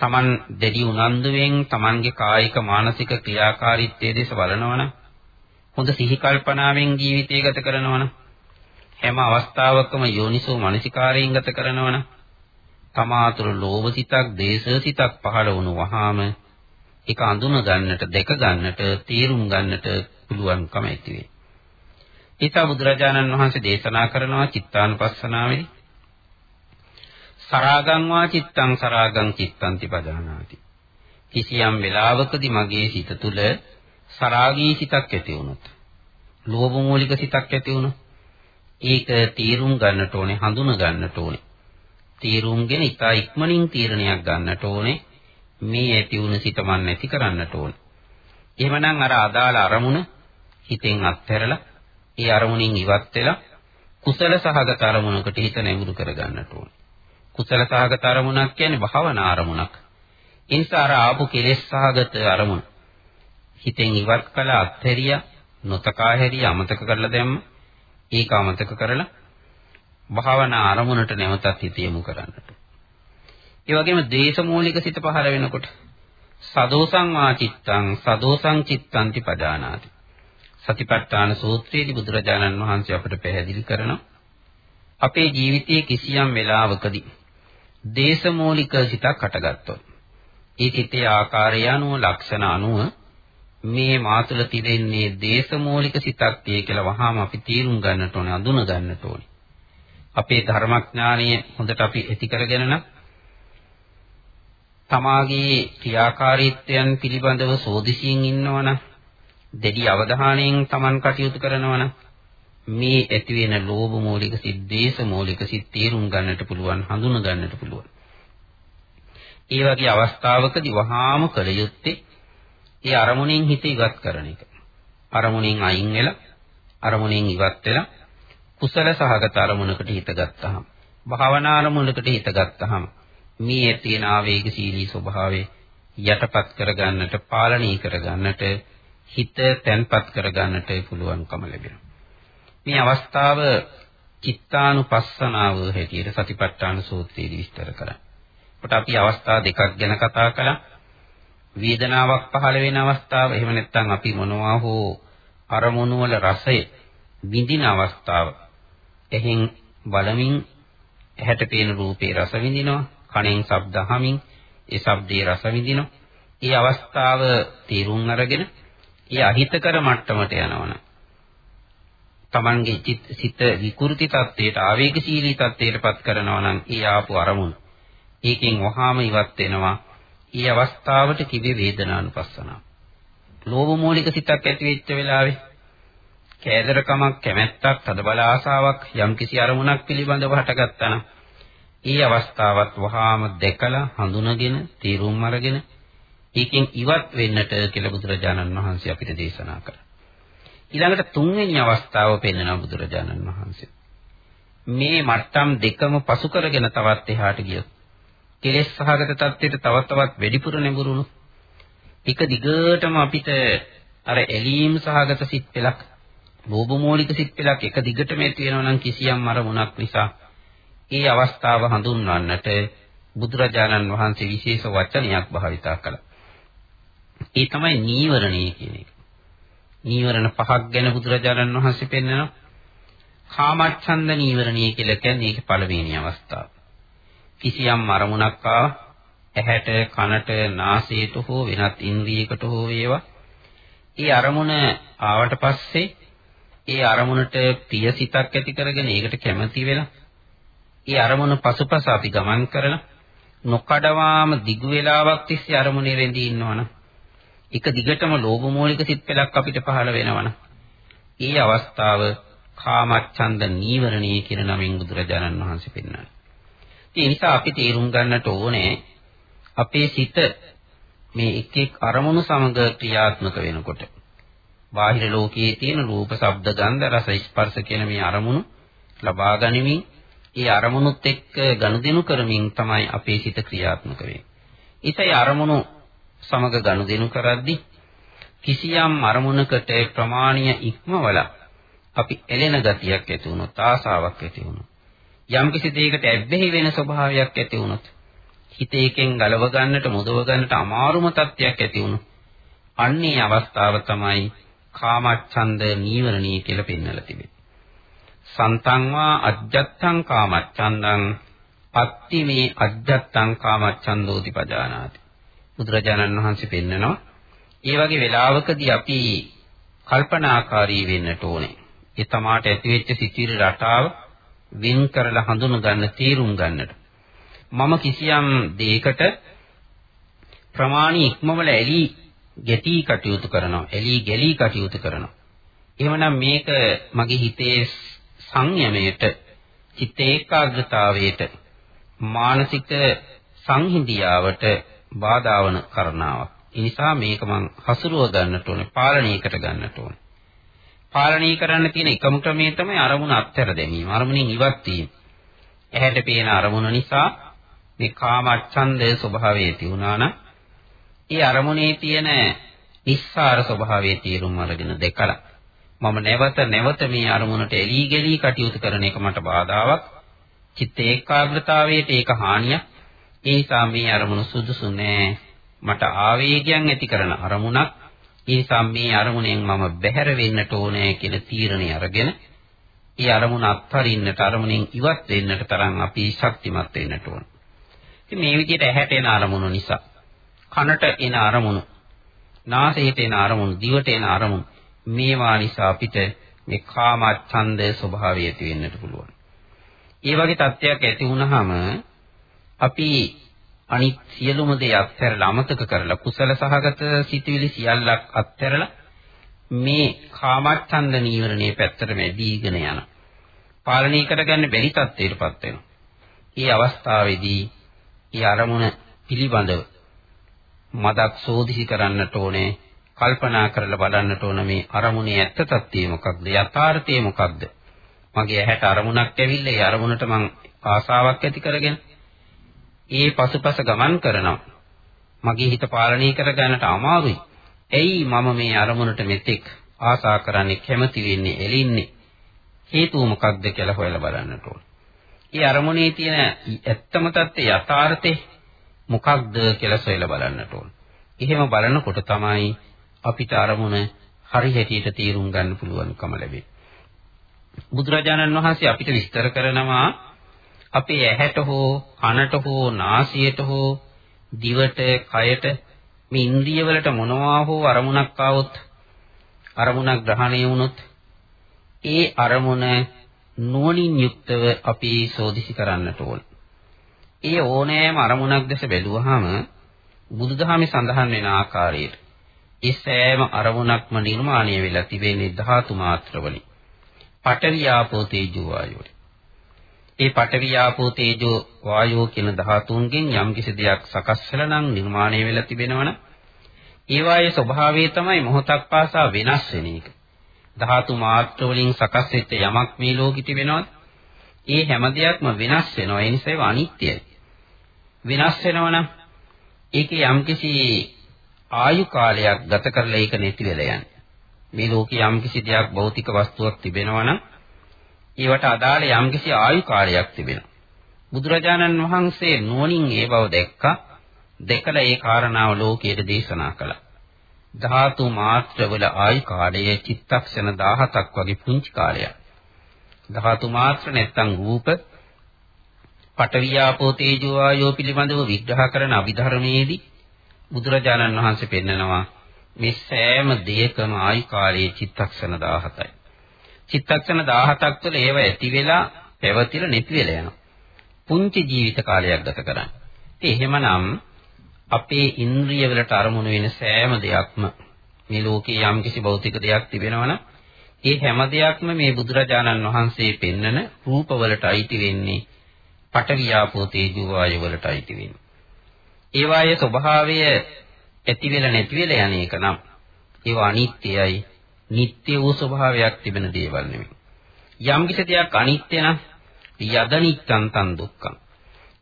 B: Taman දෙඩි උනන්දුවෙන් Tamanගේ කායික මානසික ක්‍රියාකාරීත්වයේ දේශ බලනවනම් හොඳ සිහි කල්පනාවෙන් ජීවිතය ගත කරනවනම් හැම අවස්ථාවකම යෝනිසෝ මනසිකාරයෙන් ගත කරනවනම් තමාතුරු ලෝභ සිතක්, දේශ සිතක් පහළ වුණු වහාම ඒක අඳුන ගන්නට, දැක ගන්නට, තේරුම් ගන්නට පුළුවන්කම ඇති වෙයි. ඊට බුදුරජාණන් වහන්සේ දේශනා කරනවා චිත්තානුපස්සනාවේ සරාගං වා චිත්තං සරාගං චිත්තං තිපදානාති. කිසියම් වෙලාවකදී මගේ සිත තුළ සරාගී සිතක් ඇති වුණොත්, ලෝභ මූලික සිතක් ඇති වුණොත්, ඒක තීරුම් ගන්නට ඕනේ, හඳුන ගන්නට ඕනේ. තීරුම්ගෙන ඉතා ඉක්මනින් තීරණයක් ගන්නට ඕනේ. මේ ඇති වුණ සිත මන් නැති කරන්නට ඕනේ. එහෙමනම් අර අදාළ අරමුණ හිතෙන් අත්හැරලා ඒ අරමුණින් ඉවත් වෙලා කුසල සහගත අරමුණකට හිත නැඹුරු කරගන්නට ඕනේ. කුසල සහගත අරමුණක් කියන්නේ භාවනා අරමුණක්. ඒ නිසා අර ආපු කෙලෙස් සහගත අරමුණ හිතෙන් ඉවත් කළ අත්හැරියා නොතකා හැරිය අමතක කරලා දැම්ම ඒක අමතක කරලා භාවනා අරමුණට නැවතත් හිත යොමු කරන්නට. ඒ වගේම දේශමූලික සිත පහළ වෙනකොට සදෝසං වාචිත්තං සදෝසං චිත්තන්ති පජානාති. සතිපට්ඨාන සූත්‍රයේදී බුදුරජාණන් වහන්සේ අපට පැහැදිලි කරනවා අපේ ජීවිතයේ කිසියම් වෙලාවකදී දේශමූලික සිතක් හටගත්තොත් ඒ සිතේ ආකාරය අනුව ලක්ෂණ අනුව මේ මාතුල තිබෙන්නේ දේශමූලික සිතක් tie කියලා වහාම අපි තීරුම් ගන්නට ඕනේ අඳුන ගන්නට ඕනේ අපේ ධර්මඥානීය හොඳට අපි ඇති කරගෙන නම් තමාගේ ක්‍රියාකාරීත්වයන් පිළිබඳව සෝදිසියෙන් ඉන්නවනම් දෙඩි අවධානයෙන් Taman කටයුතු කරනවනම් මේ ඇති වෙන ලෝභ මූලික සිත්, දේශ මූලික සිත් තේරුම් ගන්නට පුළුවන්, හඳුන ගන්නට පුළුවන්. ඒ වගේ අවස්ථාවකදී වහාම කළ යුත්තේ ඒ අරමුණෙන් හිත ඉවත් කරන එක. අරමුණෙන් අයින් වෙලා අරමුණෙන් ඉවත් වෙලා කුසල සහගත අරමුණකට හිත ගත්තාම භාවනා අරමුණකට හිත ගත්තාම මේ තියෙන ආවේගශීලී ස්වභාවය යටපත් කරගන්නට පාලනය කරගන්නට හිත තැන්පත් කරගන්නට පුළුවන්කම ලැබෙනවා. මේ අවස්ථාව චිත්තානුපස්සනාව හැටියට සතිපට්ඨාන සූත්‍රයේදී විස්තර කරා. කොට අපි අවස්ථා දෙකක් ගැන කතා කළා. වේදනාවක් පහළ වෙන අවස්ථාව, එහෙම නැත්නම් අපි මොනවා හෝ අරමුණු වල රසය විඳින අවස්ථාව. එහෙන් බලමින් ඇහැට පේන රූපේ රස විඳිනවා, කනෙන් ශබ්ද අහමින් ඒ ශබ්දේ රස විඳිනවා. ඒ අවස්ථාව තීරුම් අරගෙන ඒ අහිතකර මට්ටමට යනවනම් තමන්ගේ සිත විකෘති තත්ත්වයට ආවේගශීලී තත්ත්වයටපත් කරනවා නම් ඒ ආපු අරමුණ ඒකෙන් වහාම ඉවත් වෙනවා ඊ අවස්ථාවට කිවි වේදනානුපස්සනාව. ලෝභ මූලික සිතක් ඇති වෙච්ච වෙලාවේ කෑදරකමක් කැමැත්තක් තදබල ආසාවක් යම්කිසි අරමුණක් පිළිබඳව හටගත්තා නම් ඊ අවස්ථාවත් වහාම දැකලා හඳුනගෙන තීරුම් අරගෙන ඒකෙන් ඉවත් වෙන්නට කියලා බුදුරජාණන් වහන්සේ අපිට දේශනා කළා. ඊළඟට තුන්වෙනි අවස්ථාව පෙන්වන බුදුරජාණන් වහන්සේ. මේ මට්ටම් දෙකම පසු කරගෙන තවත් එහාට ගියොත් කෙලෙස් සහගත තත්ත්වයට තව තවත් වැඩිපුර නැඹුරුණු එක දිගටම අපිට අර එලීම් සහගත සිත් පෙලක් ලෝභමූලික සිත් පෙලක් එක දිගටම ඇති වෙනවා නම් කිසියම් අරමුණක් නිසා ඒ අවස්ථාව හඳුන්වන්නට බුදුරජාණන් වහන්සේ විශේෂ වචනයක් භාවිතා කළා. ඒ තමයි නීවරණය කියන එක. නීවරණ පහක් ගැන බුදුරජාණන් වහන්සේ පෙන්නනවා. කාමච්ඡන්ද නීවරණය කියලා කියන්නේ ඒක පළවෙනි අවස්ථාව. කිසියම් අරමුණක් ඇහැට, කනට, නාසයට හෝ වෙනත් ඉන්ද්‍රියකට හෝ වේවා. ඒ අරමුණ ආවට පස්සේ ඒ අරමුණට ප්‍රිය සිතක් ඇති කරගෙන ඒකට කැමති වෙලා ඒ අරමුණ පසුපස අපි ගමන් කරලා නොකඩවාම දිගු වේලාවක් තිස්සේ අරමුණේ රැඳී ඉන්නවනම් එක දිගටම ලෝභ මූලික සිත් පෙළක් අපිට පහළ වෙනවනම් ඒ අවස්ථාව කාමච්ඡන්ද නීවරණී කියන නමින් බුදුරජාණන් වහන්සේ පෙන්වනවා. ඒ නිසා අපි තේරුම් ගන්නට ඕනේ අපේ සිත මේ එක් එක් අරමුණු සමග ක්‍රියාත්මක වෙනකොට බාහිර ලෝකයේ තියෙන රූප, ශබ්ද, ගන්ධ, රස, ස්පර්ශ කියන මේ අරමුණු ලබා ගනිමින් ඒ අරමුණුත් එක්ක ගනුදෙනු කරමින් තමයි අපේ සිත ක්‍රියාත්මක වෙන්නේ. ඒසයි අරමුණු සමග ගනුදෙනු කරද්දී කිසියම් අරමුණකට ප්‍රමාණීය ඉක්මවල අපි එළෙන ගතියක් ඇති වුණොත් ආසාවක් ඇති වුණොත් යම්කිසි දෙයකට ඇබ්බැහි වෙන ස්වභාවයක් ඇති වුණොත් හිතේකෙන් ගලව ගන්නට මුදව ගන්නට අමාරුම තත්ත්වයක් ඇති වුණොත් අන්නේ අවස්ථාව තමයි කාමච්ඡන්ද නීවරණී කියලා පෙන්වලා තිබෙන්නේ. සන්තං වා අජ්ජත්තං කාමච්ඡන්දං අත්ති මේ අජ්ජත්තං කාමච්ඡන්දෝති පජානාති. බුදුරජාණන් වහන්සේ පෙන්නනවා ඒ වගේ වෙලාවකදී අපි කල්පනාකාරී වෙන්නට ඕනේ. ඒ තමාට ඇතිවෙච්ච සිතිවිලි රටාව වෙන් කරලා හඳුන ගන්න, තීරුම් ගන්නට. මම කිසියම් දෙයකට ප්‍රමාණී ඉක්මවල එලි ගැටි කටයුතු කරනවා, එලි ගැලි කටයුතු කරනවා. එහෙමනම් මේක මගේ හිතේ සංයමයට, චිත්ත ඒකාග්‍රතාවයට, මානසික සංහිඳියාවට බාධා වන කරණාවක්. ඒ නිසා මේක මං හසුරුව ගන්නට ඕනේ, පාලනයකට ගන්නට ඕනේ. පාලනය කරන්න තියෙන එකම ක්‍රමය තමයි අරමුණ අත්හැර දැමීම. අරමුණෙන් ඉවත් වීම. ඇහැට පේන අරමුණ නිසා මේ කාමච්ඡන්දයේ ස්වභාවය තියුණා නම් ඒ අරමුණේ තියෙන නිස්සාර ස්වභාවයේ තීරුම් අරගෙන දෙකලා මම නැවත නැවත මේ අරමුණට එලී ගලී කටයුතු කරන එක මට බාධාවක්. චිත්ත ඒකාග්‍රතාවයට ඒක හානියක්. ඒ නිසා මේ අරමුණ සුදුසු නෑ. මට ආවේගයන් ඇති කරන අරමුණක්. ඒ නිසා මේ අරමුණෙන් මම බැහැර වෙන්නට ඕනේ කියලා තීරණය අරගෙන ඒ අරමුණ අත්හරින්නට අරමුණෙන් ඉවත් වෙන්නට තරම් අපි ශක්තිමත් වෙන්නට ඕන. ඉතින් මේ විදිහට ඇහැට එන අරමුණු නිසා කනට එන අරමුණු නාසයට එන අරමුණු දිවට එන අරමුණු මේවා නිසා අපිට මේ කාම ඡන්දයේ ස්වභාවය ඇති වෙන්නට පුළුවන්. ඒ වගේ තත්ත්වයක් ඇති වුනහම අපි අනිත් සියලුම දේ අත්හැරලා අමතක කරලා කුසල සහගත සිතුවිලි සියල්ලක් අත්හැරලා මේ කාමච්ඡන්ද නීවරණයේ පැත්තට වැඩිගෙන යන පාලනය කරගන්න බැරි තත්ත්වයකටපත් වෙනවා. මේ අවස්ථාවේදී ඒ අරමුණ පිළිබඳව මදක් සෝදිසි කරන්නට ඕනේ කල්පනා කරලා බලන්නට ඕන මේ අරමුණේ ඇත්ත తත්ත්වය මොකක්ද යථාර්ථය මොකක්ද මගේ ඇහැට අරමුණක් ඇවිල්ලා ඒ අරමුණට මං ආසාවක් ඇති කරගෙන ඒ පසුපස ගමන් කරනවා. මගේ හිත පාලනය කරගන්නට අමාරුයි. ඇයි මම මේ අරමුණට මෙතෙක් ආසා කරන්නේ කැමති වෙන්නේ එලින්නේ? හේතුව මොකක්ද කියලා හොයලා බලන්නට ඕන. ඒ අරමුණේ තියෙන ඇත්තම தත්ත්වය යථාර්ථේ මොකක්ද කියලා සොයලා බලන්නට ඕන. එහෙම බලනකොට තමයි අපිට අරමුණ හරි හැටියට තීරුම් ගන්න පුළුවන්කම ලැබෙන්නේ. බුදුරජාණන් වහන්සේ අපිට විස්තර කරනවා අපේ ඇහැට හෝ කනට හෝ නාසයට හෝ දිවට කයට මේ ඉන්ද්‍රිය වලට මොනවා හෝ අරමුණක් ආවොත් අරමුණක් ග්‍රහණය වුණොත් ඒ අරමුණ නුවණින් යුක්තව අපි සෝදිසි කරන්නට ඕන. ඒ ඕනෑම අරමුණක් දැස බැලුවහම බුදුදහමේ සඳහන් වෙන ආකාරයට ඒ සෑම අරමුණක්ම නිර්මාණය වෙලා තිබෙන්නේ ධාතු මාත්‍ර වලින්. පඨවි ආපෝ තේජෝ වායෝ ඒ පඨවි ආපෝ තේජෝ වායෝ කියන ධාතුන්ගෙන් යම් කිසි දෙයක් සකස් වෙලා නම් නිර්මාණය වෙලා තිබෙනවනම් ඒ වායේ ස්වභාවය තමයි මොහොතක් පාසා වෙනස් වෙන එක. ධාතු මාත්‍ර වලින් සකස් වෙච්ච යමක් මේ ලෝකෙ තිබෙනවද? ඒ හැම දෙයක්ම වෙනස් වෙනවා. ඒ නිසා ඒවා අනිත්‍යයි. වෙනස් වෙනවනම් ඒකේ යම්කිසි ආයු කාලයක් ගත කරලා ඒක නැති වෙලා යන්නේ. මේ ලෝකේ යම්කිසි දෙයක් භෞතික වස්තුවක් තිබෙනවනම් ඒවට අදාළ යම්කිසි ආයු කාලයක් තිබෙනවා. බුදුරජාණන් වහන්සේ නුවණින් ඒ බව දැක්කා. දැකලා ඒ කාරණාව ලෝකයට දේශනා කළා. ධාතු මාත්‍රවල ආයු කාලය චිත්තක්ෂණ 17ක් වගේ පුංචි කාලයක්. ධාතු මාත්‍ර නැත්තම් රූප පටවියාපෝ තේජෝ ආයෝ පිළිබඳව විග්‍රහ කරන අභිධර්මයේදී බුදුරජාණන් වහන්සේ පෙන්නනවා මේ සෑම දෙයකම ආයු කාලයේ චිත්තක්ෂණ 17යි. චිත්තක්ෂණ 17ක් තුළ ඒව ඇති වෙලා පැවතිලා නැති වෙලා යනවා. පුංචි ජීවිත කාලයක් ගත කරන්නේ. ඉතින් එහෙමනම් අපේ ඉන්ද්‍රිය වලට අරමුණු වෙන සෑම දෙයක්ම මේ ලෝකේ යම්කිසි භෞතික දෙයක් තිබෙනවනම් ඒ හැම දෙයක්ම මේ බුදුරජාණන් වහන්සේ පෙන්නන රූපවලට අයිති වෙන්නේ පටවියාපෝ තේජෝ වායු වලට අයිති වෙන්නේ. ඒ වායේ ස්වභාවය ඇති වෙලා නැති වෙලා යන එක නම් ඒවා අනිත්‍යයි නිත්‍ය වූ ස්වභාවයක් තිබෙන දේවල් නෙමෙයි. යම් කිසි දෙයක් අනිත්‍ය නම් යදනිච්ඡන් තන් දුක්ඛං.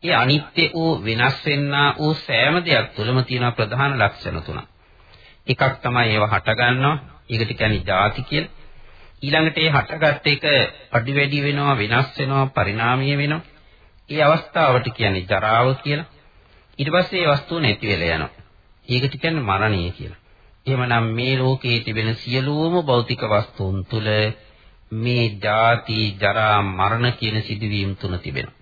B: ඒ අනිත්‍ය වූ වෙනස් වෙන්නා වූ සෑම දෙයක් තුළම තියෙන ප්‍රධාන ලක්ෂණ තුනක්. එකක් තමයි ඒව හටගන්නවා. ඒකට කියන්නේ ಜಾති කියලා. ඊළඟට ඒ හටගත් එක අඩි වැඩි වෙනවා, වෙනස් වෙනවා, පරිණාමීය වෙනවා. ඒ අවස්ථාවට කියන්නේ ජරාව කියලා. ඊට පස්සේ ඒ වස්තුව නැති වෙලා යනවා. ඒකට කියන්නේ මරණය කියලා. එහෙමනම් මේ ලෝකයේ තිබෙන සියලුම භෞතික වස්තුන් තුල මේ ජාති ජරා මරණ කියන සිදුවීම් තුන තිබෙනවා.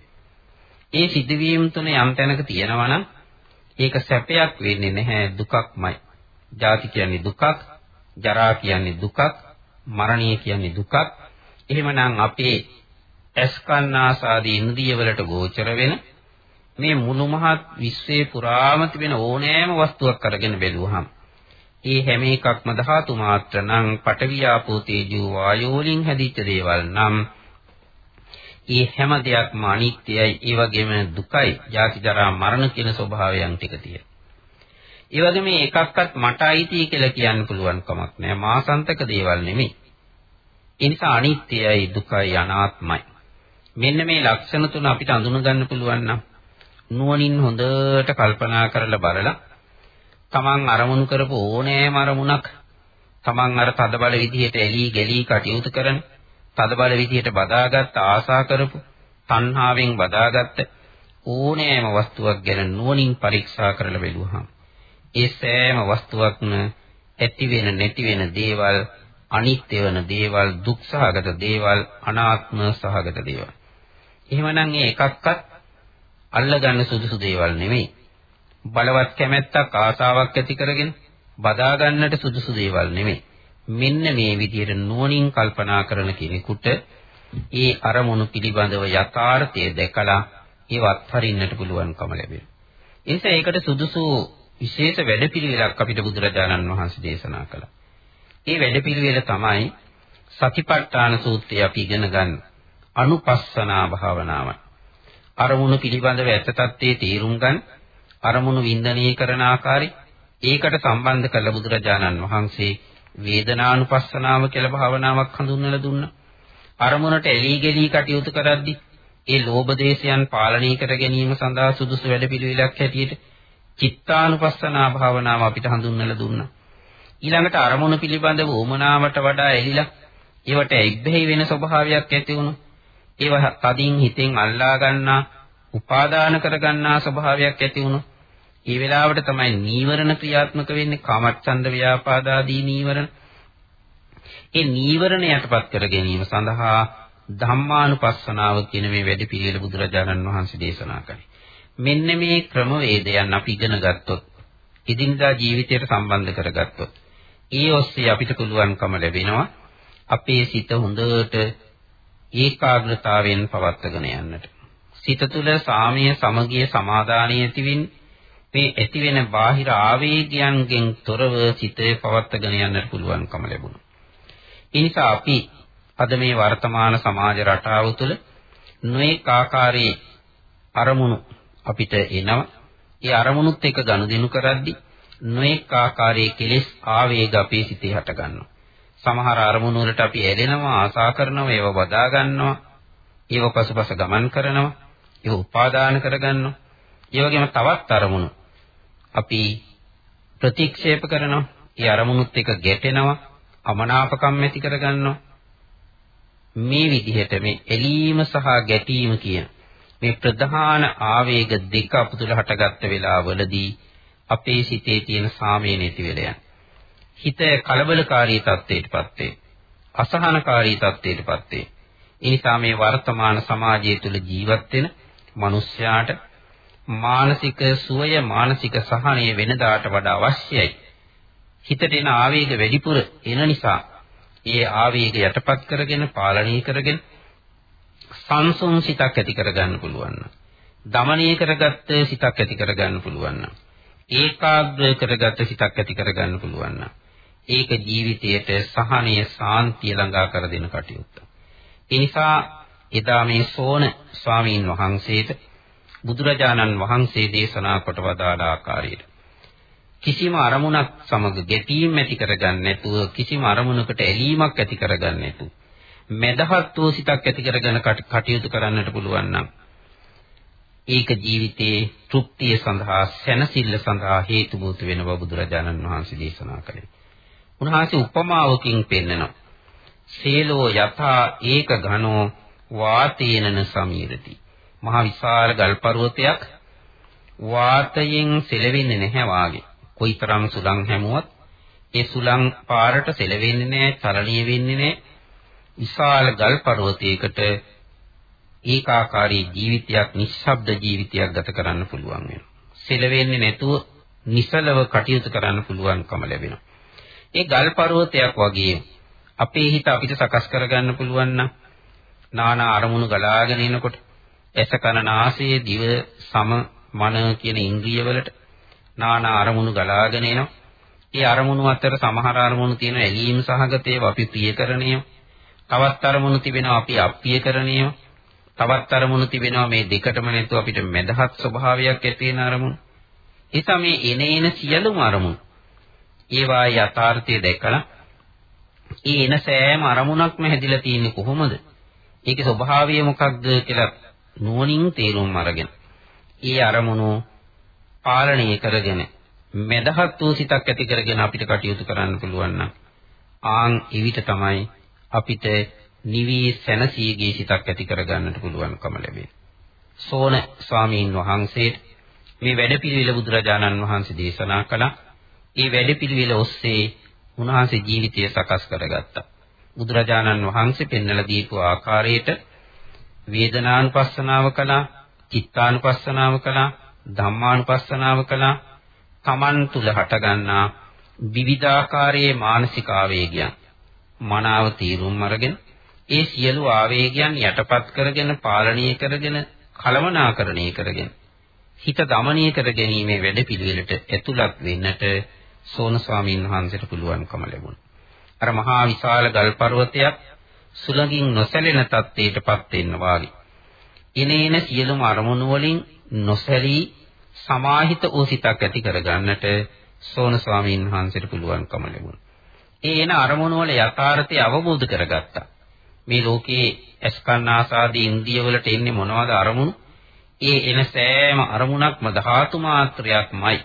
B: ඒ සිදුවීම් තුන යම් තැනක තියෙනවා නම් ඒක සැපයක් වෙන්නේ නැහැ දුකක්මයි. ජාති කියන්නේ දුකක්, ජරා කියන්නේ දුකක්, මරණය කියන්නේ දුකක්. එහෙමනම් අපේ ඇස්කන්නාසාදී ඉන්ද්‍රියවලට ගෝචර වෙන මේ මුළු මහත් විශ්වයේ පුරාම තිබෙන ඕනෑම වස්තුවක් අරගෙන බැලුවහම ඒ හැම එකක්ම ධාතු මාත්‍ර නම් පඨවි ආපෝ තේජෝ වායෝ වලින් හැදිච්ච දේවල් නම් ඒ හැම දෙයක්ම අනිත්‍යයි ඒ වගේම දුකයි ජාති ජරා මරණ කියන ස්වභාවයන් ටික තියෙනවා. ඒ වගේ මේ එකක්වත් මට අයිති කියලා කියන්න පුළුවන් කමක් නෑ. මාසන්තක දේවල් නෙමෙයි. ඒ නිසා අනිත්‍යයි දුකයි අනාත්මයි. මෙන්න මේ ලක්ෂණ තුන අපිට අඳුන ගන්න පුළුවන් නම් නුවණින් හොඳට කල්පනා කරලා බලලා තමන් අරමුණු කරපු ඕනෑම අරමුණක් තමන් අර තදබල විදිහට එලී ගලී කටයුතු කරන තදබල විදිහට බදාගත් ආසා කරපු තණ්හාවෙන් බදාගත්ත ඕනෑම වස්තුවක් ගැන නුවණින් පරීක්ෂා කරලා බලුවහම ඒ සෑම වස්තුවක්ම ඇති වෙන නැති වෙන දේවල් අනිත්‍ය වෙන දේවල් දුක් සහගත දේවල් අනාත්ම සහගත දේවල් එහෙමනම් මේ එකක්වත් අල්ලගන්න සුදුසු දේවල් නෙමෙයි. බලවත් කැමැත්තක් ආසාවක් ඇති කරගෙන බදා ගන්නට සුදුසු දේවල් නෙමෙයි. මෙන්න මේ විදිහට නුවණින් කල්පනා කරන කෙනෙකුට ඒ අරමුණු පිළිබඳව යථාර්ථය දැකලා ඒවත් හරින්නට පුළුවන්කම ලැබෙනවා. ඒ නිසා ඒකට සුදුසු විශේෂ වැඩපිළිවෙලක් අපිට බුදුරජාණන් වහන්සේ දේශනා කළා. ඒ වැඩපිළිවෙල තමයි සතිපට්ඨාන සූත්‍රය අපි ඉගෙන ගන්න අනුපස්සනා භාවනාවයි. අරමුණු පිළිබඳව ඇත්ත తත්ත්වයේ තීරුම් ගන්න අරමුණු වින්දනය කරන ආකාරي ඒකට සම්බන්ධ කළ බුදුරජාණන් වහන්සේ වේදනානුපස්සනාව කියලා භාවනාවක් හඳුන්වලා දුන්නා. අරමුණට එලී ගලී කටයුතු කරද්දී ඒ ලෝභ දේශයන් පාලනය කර ගැනීම සඳහා සුදුසු වැඩපිළිවෙලක් හැටියට චිත්තානුපස්සනා භාවනාව අපිට හඳුන්වලා දුන්නා. ඊළඟට අරමුණු පිළිබඳව උමනාවට වඩා එලිලා ඒවට එක්බැහි වෙන ස්වභාවයක් ඇති වුණා. ඒව තදින් හිතෙන් අල්ලා ගන්නා, උපාදාන කර ගන්නා ස්වභාවයක් ඇති වුණොත් ඒ වෙලාවට තමයි නීවරණ ක්‍රියාත්මක වෙන්නේ කාමච්ඡන්ද ව්‍යාපාද ආදී නීවරණ. ඒ නීවරණ යටපත් කර ගැනීම සඳහා ධම්මානුපස්සනාව කියන මේ වැඩ පිළිවෙල බුදුරජාණන් වහන්සේ දේශනා කළේ. මෙන්න මේ ක්‍රමවේදයන් අපි ඉගෙන ගත්තොත්, ඉදිනදා ජීවිතයට සම්බන්ධ කරගත්තොත්, ඒ ඔස්සේ අපිට පුළුවන්කම ලැබෙනවා අපේ සිත හොඳට ඒකාග්‍රතාවයෙන් පවත්වාගෙන යන්නට. සිත තුළ සාමය, සමගිය, සමාදානය ඇතිවින් මේ ඇති වෙන බාහිර ආවේගයන්ගෙන් තොරව සිතේ පවත්වාගෙන යන්නට පුළුවන්කම ලැබුණා. ඒ නිසා අපි අද මේ වර්තමාන සමාජ රටාව තුළ නොඑක ආකාරයේ අරමුණු අපිට එනවා. ඒ අරමුණුත් එක්ක ගනුදෙනු කරද්දී නොඑක ආකාරයේ කෙලෙස් ආවේග අපේ සිතේ හට ගන්නවා. සමහර අරමුණු වලට අපි ඇලෙනවා ආසා කරනවා ඒව වදා ගන්නවා ඒව පසුපස ගමන් කරනවා ඒව උපාදාන කරගන්නවා ඒ වගේම තවත් අරමුණු අපි ප්‍රතික්ෂේප කරනවා ඒ අරමුණුත් එක්ක ගැටෙනවා අමනාපකම් ඇති කරගන්නවා මේ විදිහට මේ එලීම සහ ගැටීම කියන මේ ප්‍රධාන ආවේග දෙක අපතුල හටගත්ත වෙලාවවලදී අපේ සිතේ තියෙන සාමය නැති වෙලා යනවා හිත කලබලකාරී තත්ත්වයටපත් වේ. අසහනකාරී තත්ත්වයටපත් වේ. ඒ නිසා මේ වර්තමාන සමාජය තුළ ජීවත් වෙන මිනිස්යාට මානසික සුවය මානසික සහනය වෙනදාට වඩා අවශ්‍යයි. හිතට එන ආවේග වැඩිපුර එන නිසා ඒ ආවේග යටපත් කරගෙන පාලනය කරගෙන සංසුන් සිතක් ඇති කරගන්න පුළුවන්. දමනය කරගත්ත සිතක් ඇති කරගන්න පුළුවන්. ඒකාග්‍ර කරගත්ත සිතක් ඇති කරගන්න පුළුවන්. ඒක ජීවිතයට සහනය සාන්තිය ළඟා කර දෙන කටයුත්ත. ඒ නිසා එදා මේ සෝන ස්වාමීන් වහන්සේට බුදුරජාණන් වහන්සේ දේශනා කොට වදාළ ආකාරයට කිසිම අරමුණක් සමග ගැටීම් ඇති කරගන්න නැතුව කිසිම අරමුණකට ඇලීමක් ඇති කරගන්න නැතුව මෙදහත් වූ සිතක් ඇති කරගෙන කටයුතු කරන්නට පුළුවන් නම් ඒක ජීවිතයේ තෘප්තිය සඳහා සැනසෙල්ල සඳහා හේතු බෝතු වෙන බව බුදුරජාණන් වහන්සේ දේශනා කළේ. උන්වහන්සේ උපමාවකින් පෙන්නනවා. සේලෝ යථා ඒක ඝනෝ වාතේනන සමීරති. මහ විශාල ගල් පර්වතයක් වාතයෙන් සෙලවෙන්නේ නැහැ වාගේ. කොයිතරම් සුළං හැමුවත් ඒ සුළං පාරට සෙලවෙන්නේ නැහැ, චලනීය වෙන්නේ නැහැ. විශාල ගල් පර්වතයකට ඒකාකාරී ජීවිතයක්, නිශ්ශබ්ද ජීවිතයක් ගත කරන්න පුළුවන් වෙනවා. සෙලවෙන්නේ නැතුව නිසලව කටයුතු කරන්න පුළුවන්කම ලැබෙනවා. ඒ ගල් පර්වතයක් වගේ අපේ හිත අපිට සකස් කරගන්න පුළුවන් නම් නානා අරමුණු ගලාගෙන එනකොට ඇස කන නාසය දිව සම මන කියන ඉන්ද්‍රියවලට නානා අරමුණු ගලාගෙන එනවා. ඒ අරමුණු අතර සමහර අරමුණු තියෙන ඇලීම් සහගතේව අපි ප්‍රිය කරණිය. තවත් අරමුණු තිබෙනවා අපි අප්‍රිය කරණිය. තවත් අරමුණු තිබෙනවා මේ දෙකටම නැතුව අපිට මැදහත් ස්වභාවයක් ඇති වෙන අරමුණු. එතම මේ එන එන සියලුම අරමුණු ඒවා යථාර්ථය දැකලා ඒ එන සෑම අරමුණක්ම හැදිලා තියෙන්නේ කොහොමද? ඒකේ ස්වභාවය මොකක්ද කියලා නුවණින් තේරුම් අරගෙන ඒ අරමුණු පාලනය කරගෙන මෙදහත් වූ සිතක් ඇති කරගෙන අපිට කටයුතු කරන්න පුළුවන් නම් ආන් එවිට තමයි අපිට නිවි සැනසීගේ සිතක් ඇති කරගන්නට පුළුවන්කම ලැබෙන්නේ. සෝන ස්වාමීන් වහන්සේට මේ වැඩපිළිවෙල බුදුරජාණන් වහන්සේ දේශනා කළා. ඒ වැඩපිළිවෙල ඔස්සේ උන්වහන්සේ ජීවිතය සකස් කරගත්තා. බුදුරජාණන් වහන්සේ පෙන්වලා දීපු ආකාරයට වේදනානුපස්සනාව කළා, චිත්තානුපස්සනාව කළා, ධම්මානුපස්සනාව කළා, තමන් තුල හටගන්නා විවිධාකාරයේ මානසික ආවේගයන් මනාව තීරුම් අරගෙන ඒ සියලු ආවේගයන් යටපත් කරගෙන පාලනය කරගෙන කලමනාකරණය කරගෙන හිත দমনය කර ගැනීමේ වැඩපිළිවෙලට ඇතුළත් වෙන්නට සෝන ස්වාමීන් වහන්සේට පුළුවන්කම ලැබුණා. අර මහා විශාල ගල් පර්වතයක් සුළඟින් නොසැලෙන තත්ත්වයටපත් වෙන්න වාගේ. ඉනේන සියලුම අරමුණු වලින් නොසැලී සමාහිත වූ සිතක් ඇති කරගන්නට සෝන ස්වාමීන් වහන්සේට පුළුවන්කම ලැබුණා. ඒ එන අරමුණු වල යථාර්ථය අවබෝධ කරගත්තා. මේ ලෝකයේ අස්කන්නාසාදී ඉන්ද්‍රිය වලට එන්නේ මොනවද අරමුණු? ඒ එන සෑම අරමුණක්ම ධාතු මාත්‍රයක්මයි.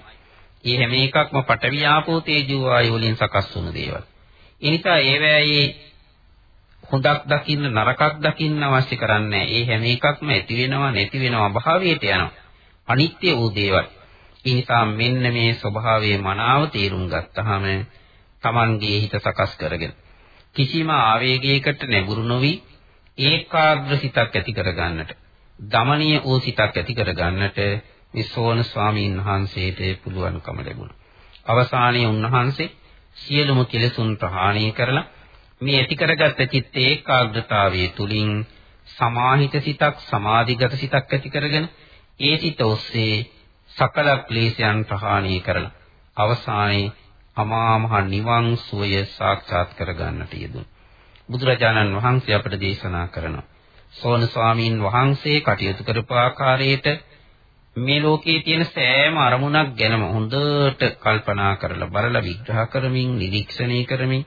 B: ඒ හැම එකක්ම පඨවි ආපෝ තේජෝ වායු වලින් සකස් වුණු දේවල්. ඒ නිසා ඒවැයේ හොඳක් දකින්න නරකක් දකින්න අවශ්‍ය කරන්නේ ඒ හැම එකක්ම ඇති වෙනවා නැති වෙනවා අභාවයට යනවා. අනිත්‍ය වූ දේවල්. ඒ නිසා මෙන්න මේ ස්වභාවයේ මනාව තේරුම් ගත්තාම Tamanගේ හිත සකස් කරගෙන කිසිම ආවේගයකට නැඹුරු නොවි ඒකාග්‍ර සිතක් ඇති කරගන්නට දමනීය වූ සිතක් ඇති කරගන්නට මේ සෝන ස්වාමීන් වහන්සේට පුළුවන්කම ලැබුණා. අවසානයේ උන්වහන්සේ සියලුම කෙලෙසුන් ප්‍රහාණය කරලා මේ ඇති කරගත්ත චිත්ත ඒකාග්‍රතාවයේ තුලින් සමාහිත සිතක් සමාධිගත සිතක් ඇති කරගෙන ඒ සිත ඔස්සේ සකල ක්ලේශයන් ප්‍රහාණය කරලා අවසානයේ අමා මහ නිවන් සුවය සාක්ෂාත් කරගන්නට යෙදුණා. බුදුරජාණන් වහන්සේ අපට දේශනා කරනවා. සෝන ස්වාමීන් වහන්සේ කටයුතු කරපු ආකාරයට මේ ලෝකයේ තියෙන සෑම අරමුණක් ගැනම හොඳට කල්පනා කරලා බලලා විග්‍රහ කරමින් නිරීක්ෂණය කරමින්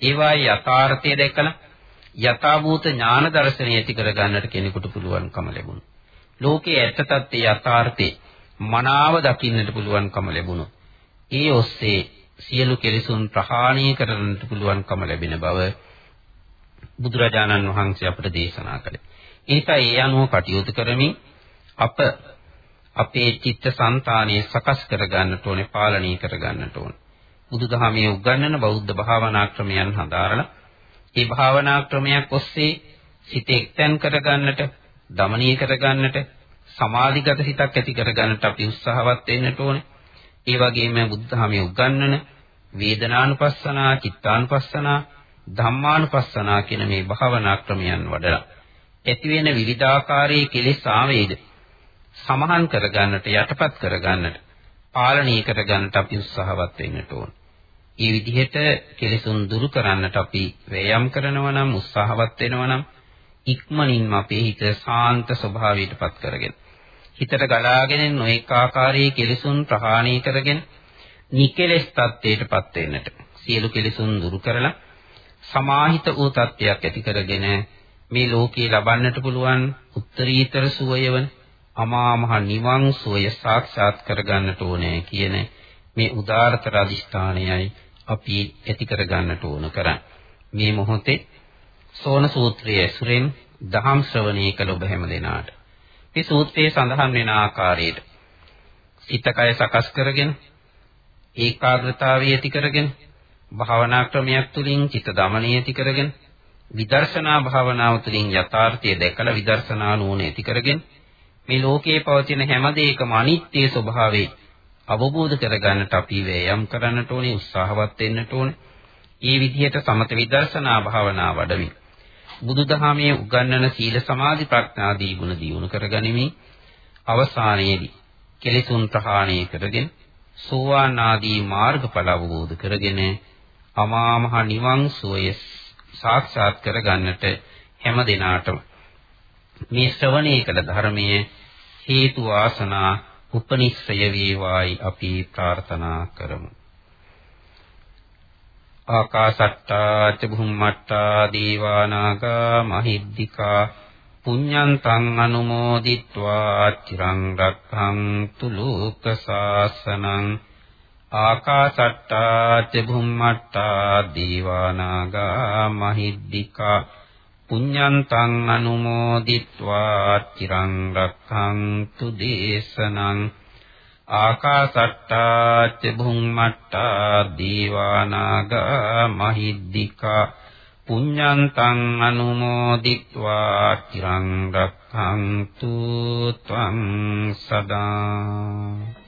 B: ඒවායේ යථාර්ථය දැකලා යථාභූත ඥාන දර්ශනය ඇති කරගන්නට කෙනෙකුට පුළුවන්කම ලැබුණා. ලෝකයේ ඇත්ත తත්ත්වයේ යථාර්ථේ මනාව දකින්නට පුළුවන්කම ලැබුණා. ඒ ඔස්සේ සියලු කෙලෙසුන් ප්‍රහාණය කරන්නට පුළුවන්කම ලැබෙන බව බුදුරජාණන් වහන්සේ අපට දේශනා කළේ. ඒකයි ඒ අනුව කටයුතු කරමින් අප අපේ චිත්ත સંතානය සකස් කරගන්නට ඕනේ, පාලනය කරගන්නට ඕනේ. බුදුදහමේ උගන්වන බෞද්ධ භාවනා ක්‍රමයන් හදාරලා ඒ භාවනා ක්‍රමයක් ඔස්සේ සිත එක්තෙන් කරගන්නට, දමනීය කරගන්නට, සමාධිගත හිතක් ඇති කරගන්නට අපි උත්සාහවත් වෙන්නට ඕනේ. ඒ වගේම බුද්ධහමේ උගන්වන වේදනානුපස්සනා, චිත්තානුපස්සනා, ධම්මානුපස්සනා කියන මේ භාවනා ක්‍රමයන් වඩලා ඇති වෙන විවිධාකාරයේ කෙලෙස් ආවේග සමහන් කරගන්නට යටපත් කරගන්නට පාලනය කරගන්නට අපි උත්සාහවත් වෙන්නට ඕන. මේ විදිහට කෙලෙසුන් දුරු කරන්නට අපි වෑයම් කරනවා නම් උත්සාහවත් වෙනවා නම් ඉක්මනින්ම අපේ හිත සාන්ත ස්වභාවයටපත් කරගෙන හිතට ගලාගෙන නොඑක ආකාරයේ කෙලෙසුන් ප්‍රහාණය කරගෙන නිකලස් තත්ත්වයටපත් වෙන්නට සියලු කෙලෙසුන් දුරු කරලා සමාහිත වූ තත්ත්වයක් ඇති කරගෙන මේ ලෝකේ ලබන්නට පුළුවන් උත්තරීතර සුවය වන අමා මහ නිවන් සුවය සාක්ෂාත් කරගන්නට ඕනේ කියන මේ උදාාරතර අදිෂ්ඨානයයි අපි ඇති කරගන්නට ඕන කරන්නේ. මේ මොහොතේ සෝන සූත්‍රයේ ඇසුරෙන් දහම් ශ්‍රවණය කළ ඔබ හැම දෙනාට. මේ සූත්‍රයේ සඳහන් වෙන ආකාරයට සිතකය සකස් කරගෙන ඒකාග්‍රතාවය ඇති කරගෙන භාවනා ක්‍රමයක් තුළින් චිත්ත දමනය ඇති කරගෙන විදර්ශනා භාවනාව තුළින් යථාර්ථය දැකලා විදර්ශනා නුවණ ඇති කරගෙන මේ ලෝකයේ පවතින හැම දෙයකම අනිත්‍ය ස්වභාවය අවබෝධ කරගන්නට අපි වෑයම් කරන්නට ඕනේ උත්සාහවත් වෙන්නට ඕනේ. මේ විදිහට සමත විදර්ශනා භාවනා වඩමින් බුදුදහමේ උගන්වන සීල සමාධි ප්‍රඥා දී ගුණ දියුණු කරගනිමින් අවසානයේදී කෙලෙසුන් ප්‍රහාණය කරගෙන සෝවාන් ආදී මාර්ගඵල අවබෝධ කරගෙන අමා මහ නිවන් සෝය සාක්ෂාත් කරගන්නට හැම දිනාටම මේ ශ්‍රවණය කළ ධර්මයේ හේතු ආසනා උපනිස්සය වේවායි අපි ප්‍රාර්ථනා කරමු. ආකාසට්ටා ච භුම්මට්ටා දීවා නාග මහිද්దికා පුඤ්ඤන්තං අනුමෝදිත්වා චිරං රක්ඛන්තු ලෝක සාසනං ආකාසට්ටා ච භුම්මට්ටා දීවා නාග මහිද්దికා පුඤ්ඤන්තං අනුමෝදිත්වා චිරං රක්ඛන්තු දේශනං ආකාසට්ටා ච භුම්මට්ටා දීවානාගා මහිද්దికා පුඤ්ඤන්තං අනුමෝදිත්වා චිරං රක්ඛන්තු ත්වං සදා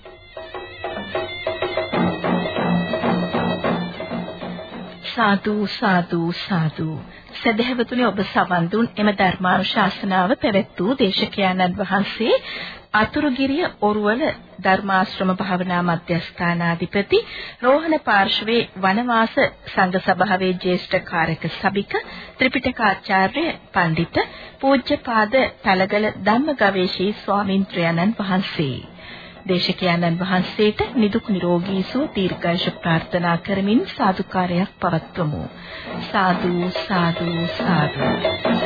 A: සාදු සාදු සාදු. සදහැවතුනි ඔබ සවන් දුන්. එම ධර්මානුශාසනාව පැවැත් වූ දේශකයන්න් වහන්සේ අතුරුගිරිය ඔරුවල ධර්මාශ්‍රම භාවනා මධ්‍යස්ථානාධිපති රෝහණ පාර්ශවේ වනවාස සංඝ සභාවේ ජ්‍යෙෂ්ඨ කාර්යක සභික ත්‍රිපිටකාචාර්ය පඬිත පූජ්‍යපාද තලගල ධම්ම ගවේෂී ස්වාමින්ත්‍රයන්න් වහන්සේ. දේශකයන්න් වහන්සේට නිදුක් නිරෝගී සුව දීර්ඝායුෂ ප්‍රාර්ථනා කරමින් සාදුකාරයක් පවත්වමු. සාදු සාදු සාදු